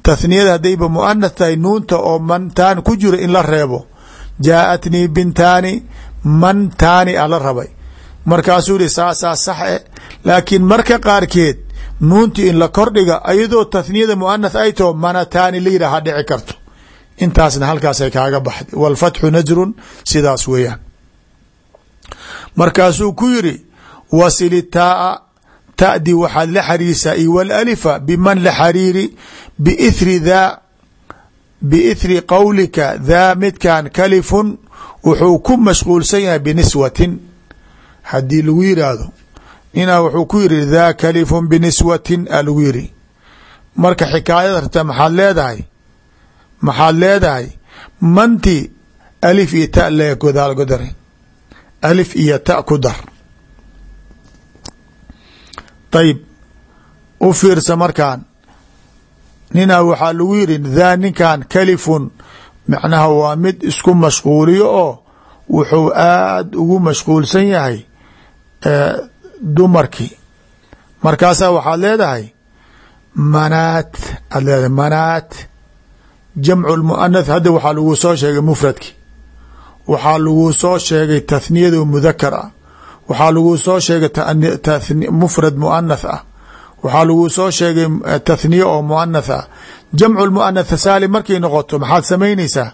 tathniyada hadayba muanath tahay nuunta oo mantaan ku jiro in la reebo jaaatnii bintaani mantaani a la rabay. Markaasuu yihi saasaa sax e laakiin marka qaarkeed nuunti in la kordhiga ayadoo tathniyada muanath ay taho manataani la yidhah ha dhici karto. Intaasna halkaasay kaaga baxday. Wاlfatxu najrun sidaas weeyaan. Markaasuu ku yiri wasili taaa ta'di waxaad la xariirsaa i wاlalifa biman la xariiri biithri daa biithri qowlika daa midkan kalifun wuxuu ku mashquulsan yahay biniswatin. Haddii lagu yidhaahdo ninaa wuxuu ku yiri daa kalifun biniswatin a lagu yiri marka xikaayada rabta maxaad leedahay? Maxaad leedahay? Manti alif iyo ta le alif iyo ta ku dar ayib u fiirsa markaan ninaa waxaa lagu yiri daa ninkan kalifun. Macnaha waa mid isku mashquuliyo oo wuxuu aada ugu mashquulsan yahay dumarkii. Markaasaa waxaad leedahay manaat aad leedahay manaat jamcu lmuanath hadda waxaa lagu soo sheegay mufradki waxaa lagu soo sheegay tathniyado mudakar ah waxaa lagu soo sheegay mufrad muanath ah. Waxaa lagu soo sheegay tathniye oo muanath ah. Jamcu lmuanath saalim markay noqoto maxaad samaynaysaa?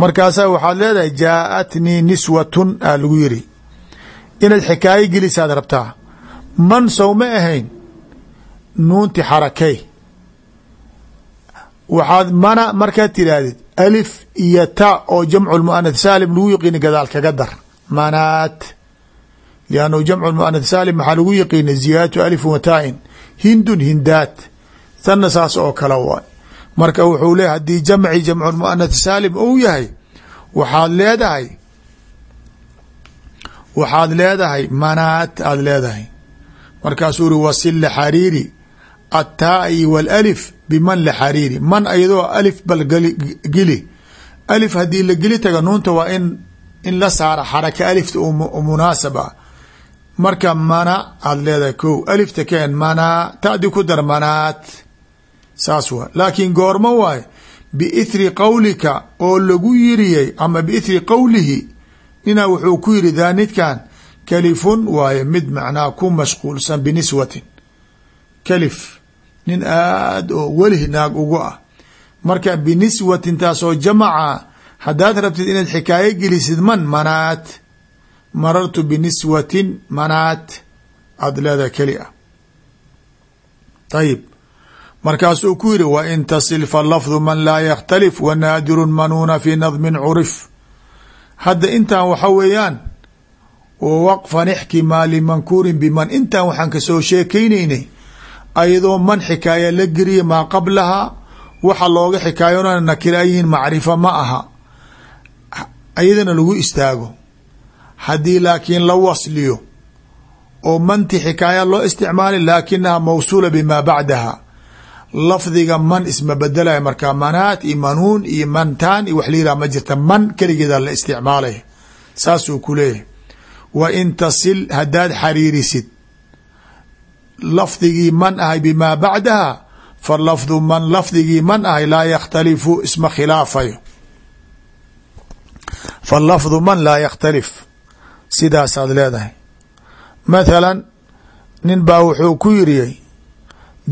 Markaasaa waxaad leedahay jaaatnii niswatun a lagu yiri inaad xikaayo gelisaad rabtaa. Man sow ma ahayn nuunti xarakey waxaad mana markaad tidhaahdid alif iyo ta oo jamcu lmuanath saalim lagu yiqiini gadaal kaga dar. Manaat liannahu jamcu lmuanath saalim maxaa lagu yiqiina ziyaadatu alifin wa taa-in hindun hindaat tanna saas oo kale waay marka wuxuu leeyahy haddii jamci jamcu lmuanath saalim uu yahay waxaad leedahay waxaad leedahay manaat aada leedahay markaasuu uri wasil laxariiri attaai wاlalif biman laxariiri man ayadoo alif bal geli alif haddii la geli taga nuunta waa in in la saara xaraka alifta munaasab marka mana aada leedahay ko alifta keen mana tadi ku dar manaat saas waa. Laakiin goormo waay biithri qowlika oo lagu yiriyey ama biithri qowlihi ninaa wuxuu ku yiri daanidkan kalifun waaye mid macnaha ku mashquulsan biniswatin. Kalif nin aad oo welih naag ugu ah. Marka biniswatin taasoo jamaca haddaad rabtid inaad xikaayo gelisid man manaat marartu biniswatin manaat aada leedahay keli ah. Ayib markaasuu ku yiri wain tasil falafdu man laa yakhtalif wanaadirun manuuna fi nadmin curif. Hadda intan waxa weeyaan waqfan ixki maa limankuurin biman intan waxaan ka soo sheekaynaynay ayadoo man xikaaya la geliya maa qablaha waxa looga xikaayona nakira yihiin macrifa ma aha. Ayadana lagu istaago haddii laakiin la wasliyo oo manti xikaaya loo isticmaali laakinaha mawsuula bimaa bacdaha lafdiga man isma bedelaya markaa manaat iyo manuun iyo mantaan iyo wax layiraha ma jirta. Man keligeeda la isticmaalaya saasuu ku leeyahay. Wa in tasil haddaad xariirisid lafdigii man ahay bimaa bacdaha fa lafdu man lafdigii man ahay laa yakhtalifu isma khilaafayo. Fa lafdu man laa yakhtalif sidaasaad leedahay. Mathala nin baa wuxuu ku yiriyey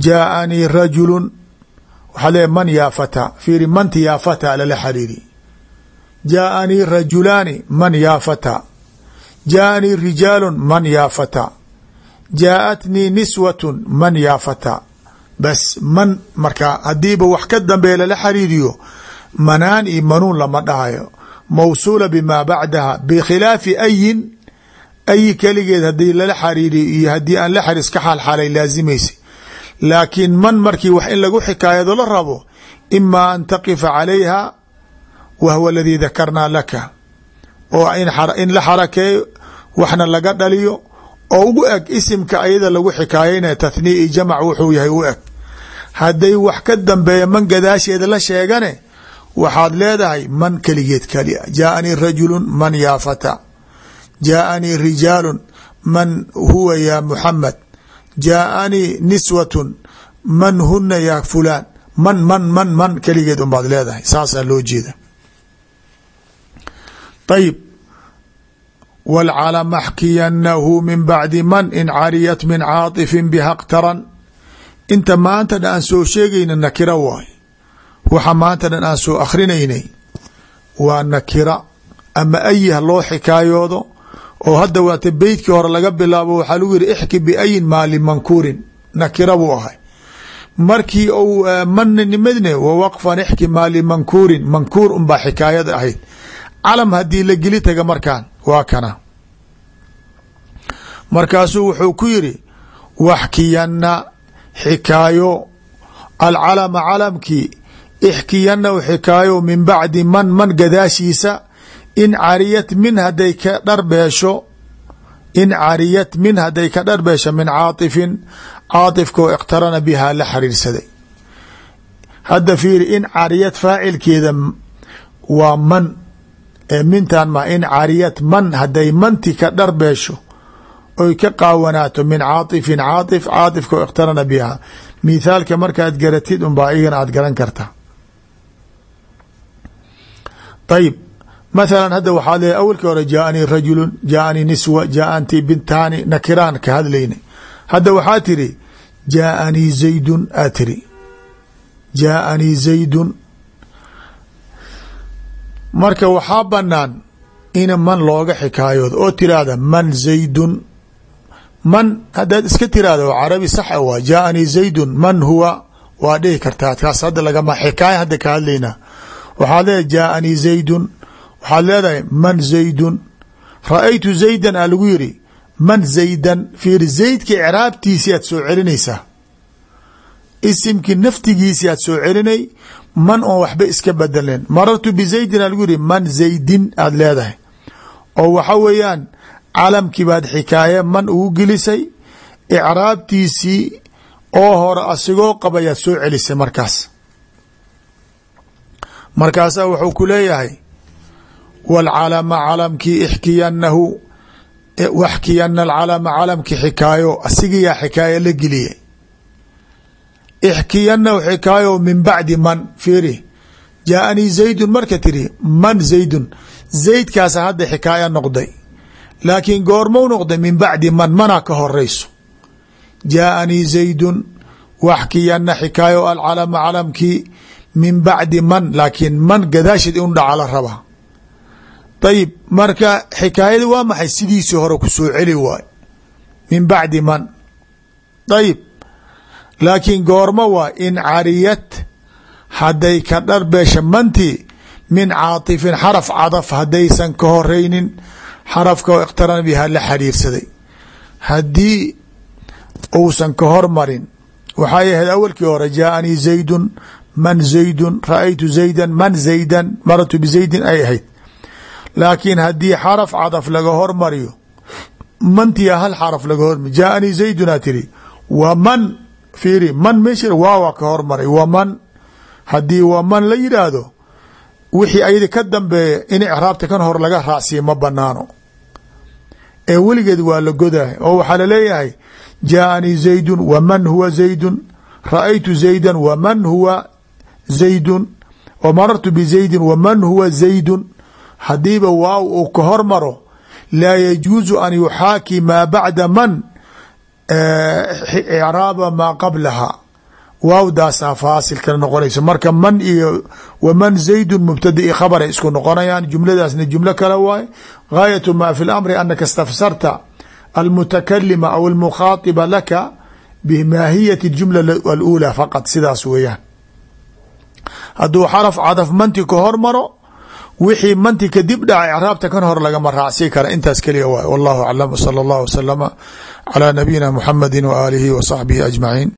jaaanii rajulun. Waxaa leeay man yaa fataa fiiri manti yaa fataa lala xariiri jaaanii rajulaani man yaa fataa jaaanii rijaalun man yaa fataa jaaatnii niswatun man yaa fataa bas man markaa haddiiba wax ka dambeeya lala xariiriyo manaan iyo manuun lama dhahayo mawsuula bimaa bacdaha bikhilaafi ayin ayi keligeed haddii lala xariiriyo iyo haddii aan la xariis ka xaalxaalay laasimaysa laakiin man markii wax in lagu xikaayado la rabo imaa an taqifa calayha wa huwa aladii dakarnaa laka. Oo in la xarakeeyo waxna laga dhaliyo oo ugu eg isimka ayada lagu xikaayeyna tathnii'i jamac wuxuu yahay u eg. Hadday wax ka dambeeya man gadaasheeda la sheegane waxaad leedahay man keligeed kalia jaaanii rajulun man yaa fata jaaanii rijaalun man huwa ya muxamed jaaanii niswatun man huna ya fulaan. Man man man man keligeed unbaad leedahay. Saasaa loo jeeda ayib wاlcalama axkiyanahu min bacdi man in cariyat min caaطifin biha qtaran inta maanta dhan aan soo sheegayna nakira waay waxa maanta dhan aan soo akhrinaynay waa nakira ama ayih loo xikaayoodo oo hadda waata beytkii hore laga bilaabo waxaa lagu yihi ixki biayin maa limankuurin nakira buu ahay. Markii uu mannimadne wa waqfan ixki maa limankuurin mankuur unbaa xikaayada ahayd. Calam haddii la geli taga markaan waa kana. Markaasuu wuxuu ku yiri waxkiyanna xikaayo. Alcalama calamkii ixkiyanaw xikaayow min bacdi man man gadaashiisa in cariyat min haday ka dharbeesho in cariyat min hadday ka dharbeesho min caatifin caatifkoo iqtarana bihaa la xiriirsaday. Hadda fiiri in cariyat faacilkeeda waa man ee mintan ma in cariyat man hadday manti ka dharbeesho oy ka qaawanaato min caatifin caaif caatifkoo iqtarana bihaa mithaalka markaad garatid unbaa iyagana aad garan kartaa ayib mathala hadda waxaa leeya awalkii hore jaaanii rajulu jaaanii niswa jaaantii bintaani nakiraan ka hadlayna hadda waxaa tiri jaaanii zaydun aa tiri jaaanii zaydun marka waxaa banaan in man looga xikaayoodo oo tiraahda man zaydun man haddaad iska tiraahda oo carabi saxa waa jaaanii zaydun man huwa waa dhihi kartaa kaas hadda lagama xikaaya hadda ka waxaad leedahay jaaanii zaydun. Waxaad leedahay man zaydun. Ra'aytu zaydan aa lagu yiri man zaydan fiiri zaydka icraabtiisi aad soo celinaysaa. Isimkii naftigiisi aad soo celinay man oon waxba iska bedeleen marartu bizaydin aa lagu yiri man zaydin aad leedahay. Oo waxa weeyaan calamkii baad xikaaye man ugu gelisay icraabtiisii oo hore asigoo qabayaad soo celisay markaas markaasaa wuxuu ku leeyahay wاlcalama calamkii ixkiyanahu waxkiyana alcalama calamkii xikaayo asigayaa xikaayo la geliyay. Ixkiyanahu xikaayo min bacdi man fiiri. Jaaanii zaydun marka tiri man zaydun zaydkaasa hadda xikaaya noqday laakiin goormou noqday min bacdi man manaa ka horeyso jaaanii zaydun waxkiyana xikaayo alcalama calamkii min bacdi man laakiin man gadaasheed in dhaca la rabaa. Ayib marka xikaayada waa maxay? Sidiisii hore ku soo celi waay. Min bacdi man. Ayib laakiin goormo waa in cariyat hadday ka dharbeesha manti min caaطifin xaraf cadaf haddaysan ka horeynin xarafka oo iqtarana bihaa la xariirsaday haddii uusan ka hormarin waxay ahayd awalkii hore jaaanii zaydun man zaydun ra'aytu zaydan man zaydan maratu bizaydin ay ahayd. Laakiin haddii xaraf cadaf laga hormariyo mantiya hal xaraf laga hormari jaaanii zaydunaa tiri wa man fiiri man meesha waawa ka hormaray wa man. Haddii wa man la yidhaahdo wixii ayada ka dambeeya in icraabta kan hor laga raacsiya ma banaano ee weligeed waa la godahay oo waxaa la leeyahay jaaanii zaydun wa man huwa zaydun ra'aytu zayda waman huwa zaydun wa marartu bizaydin waman huwa zaydun? Hadiiba waaw uu ka hormaro laa yajuuzu an yuxaaki maa bacda man icraaba maa qablaha. Waawdaasaa faasilkana noqonayso. Marka man iyo waman zaydun mubtada i khabaray isku noqonayaan. Jumladaasna jumlo kale waaye. Gaayatu maa fi lamri anaka istafsarta. Almutakalima aw almukhaatiba laka bimaahiyati jumla alulaa faqad sidaas weeyaan hadduu xaraf cadaf manti ka hormaro wixii manti kadib dhaca icraabta kan hor lagama raacsi kara. Intaas keliya waay wallahu aclam sala allahu wasalama calaa nabiyina muxamadi wa aalihi wa saxbihi ajmaciin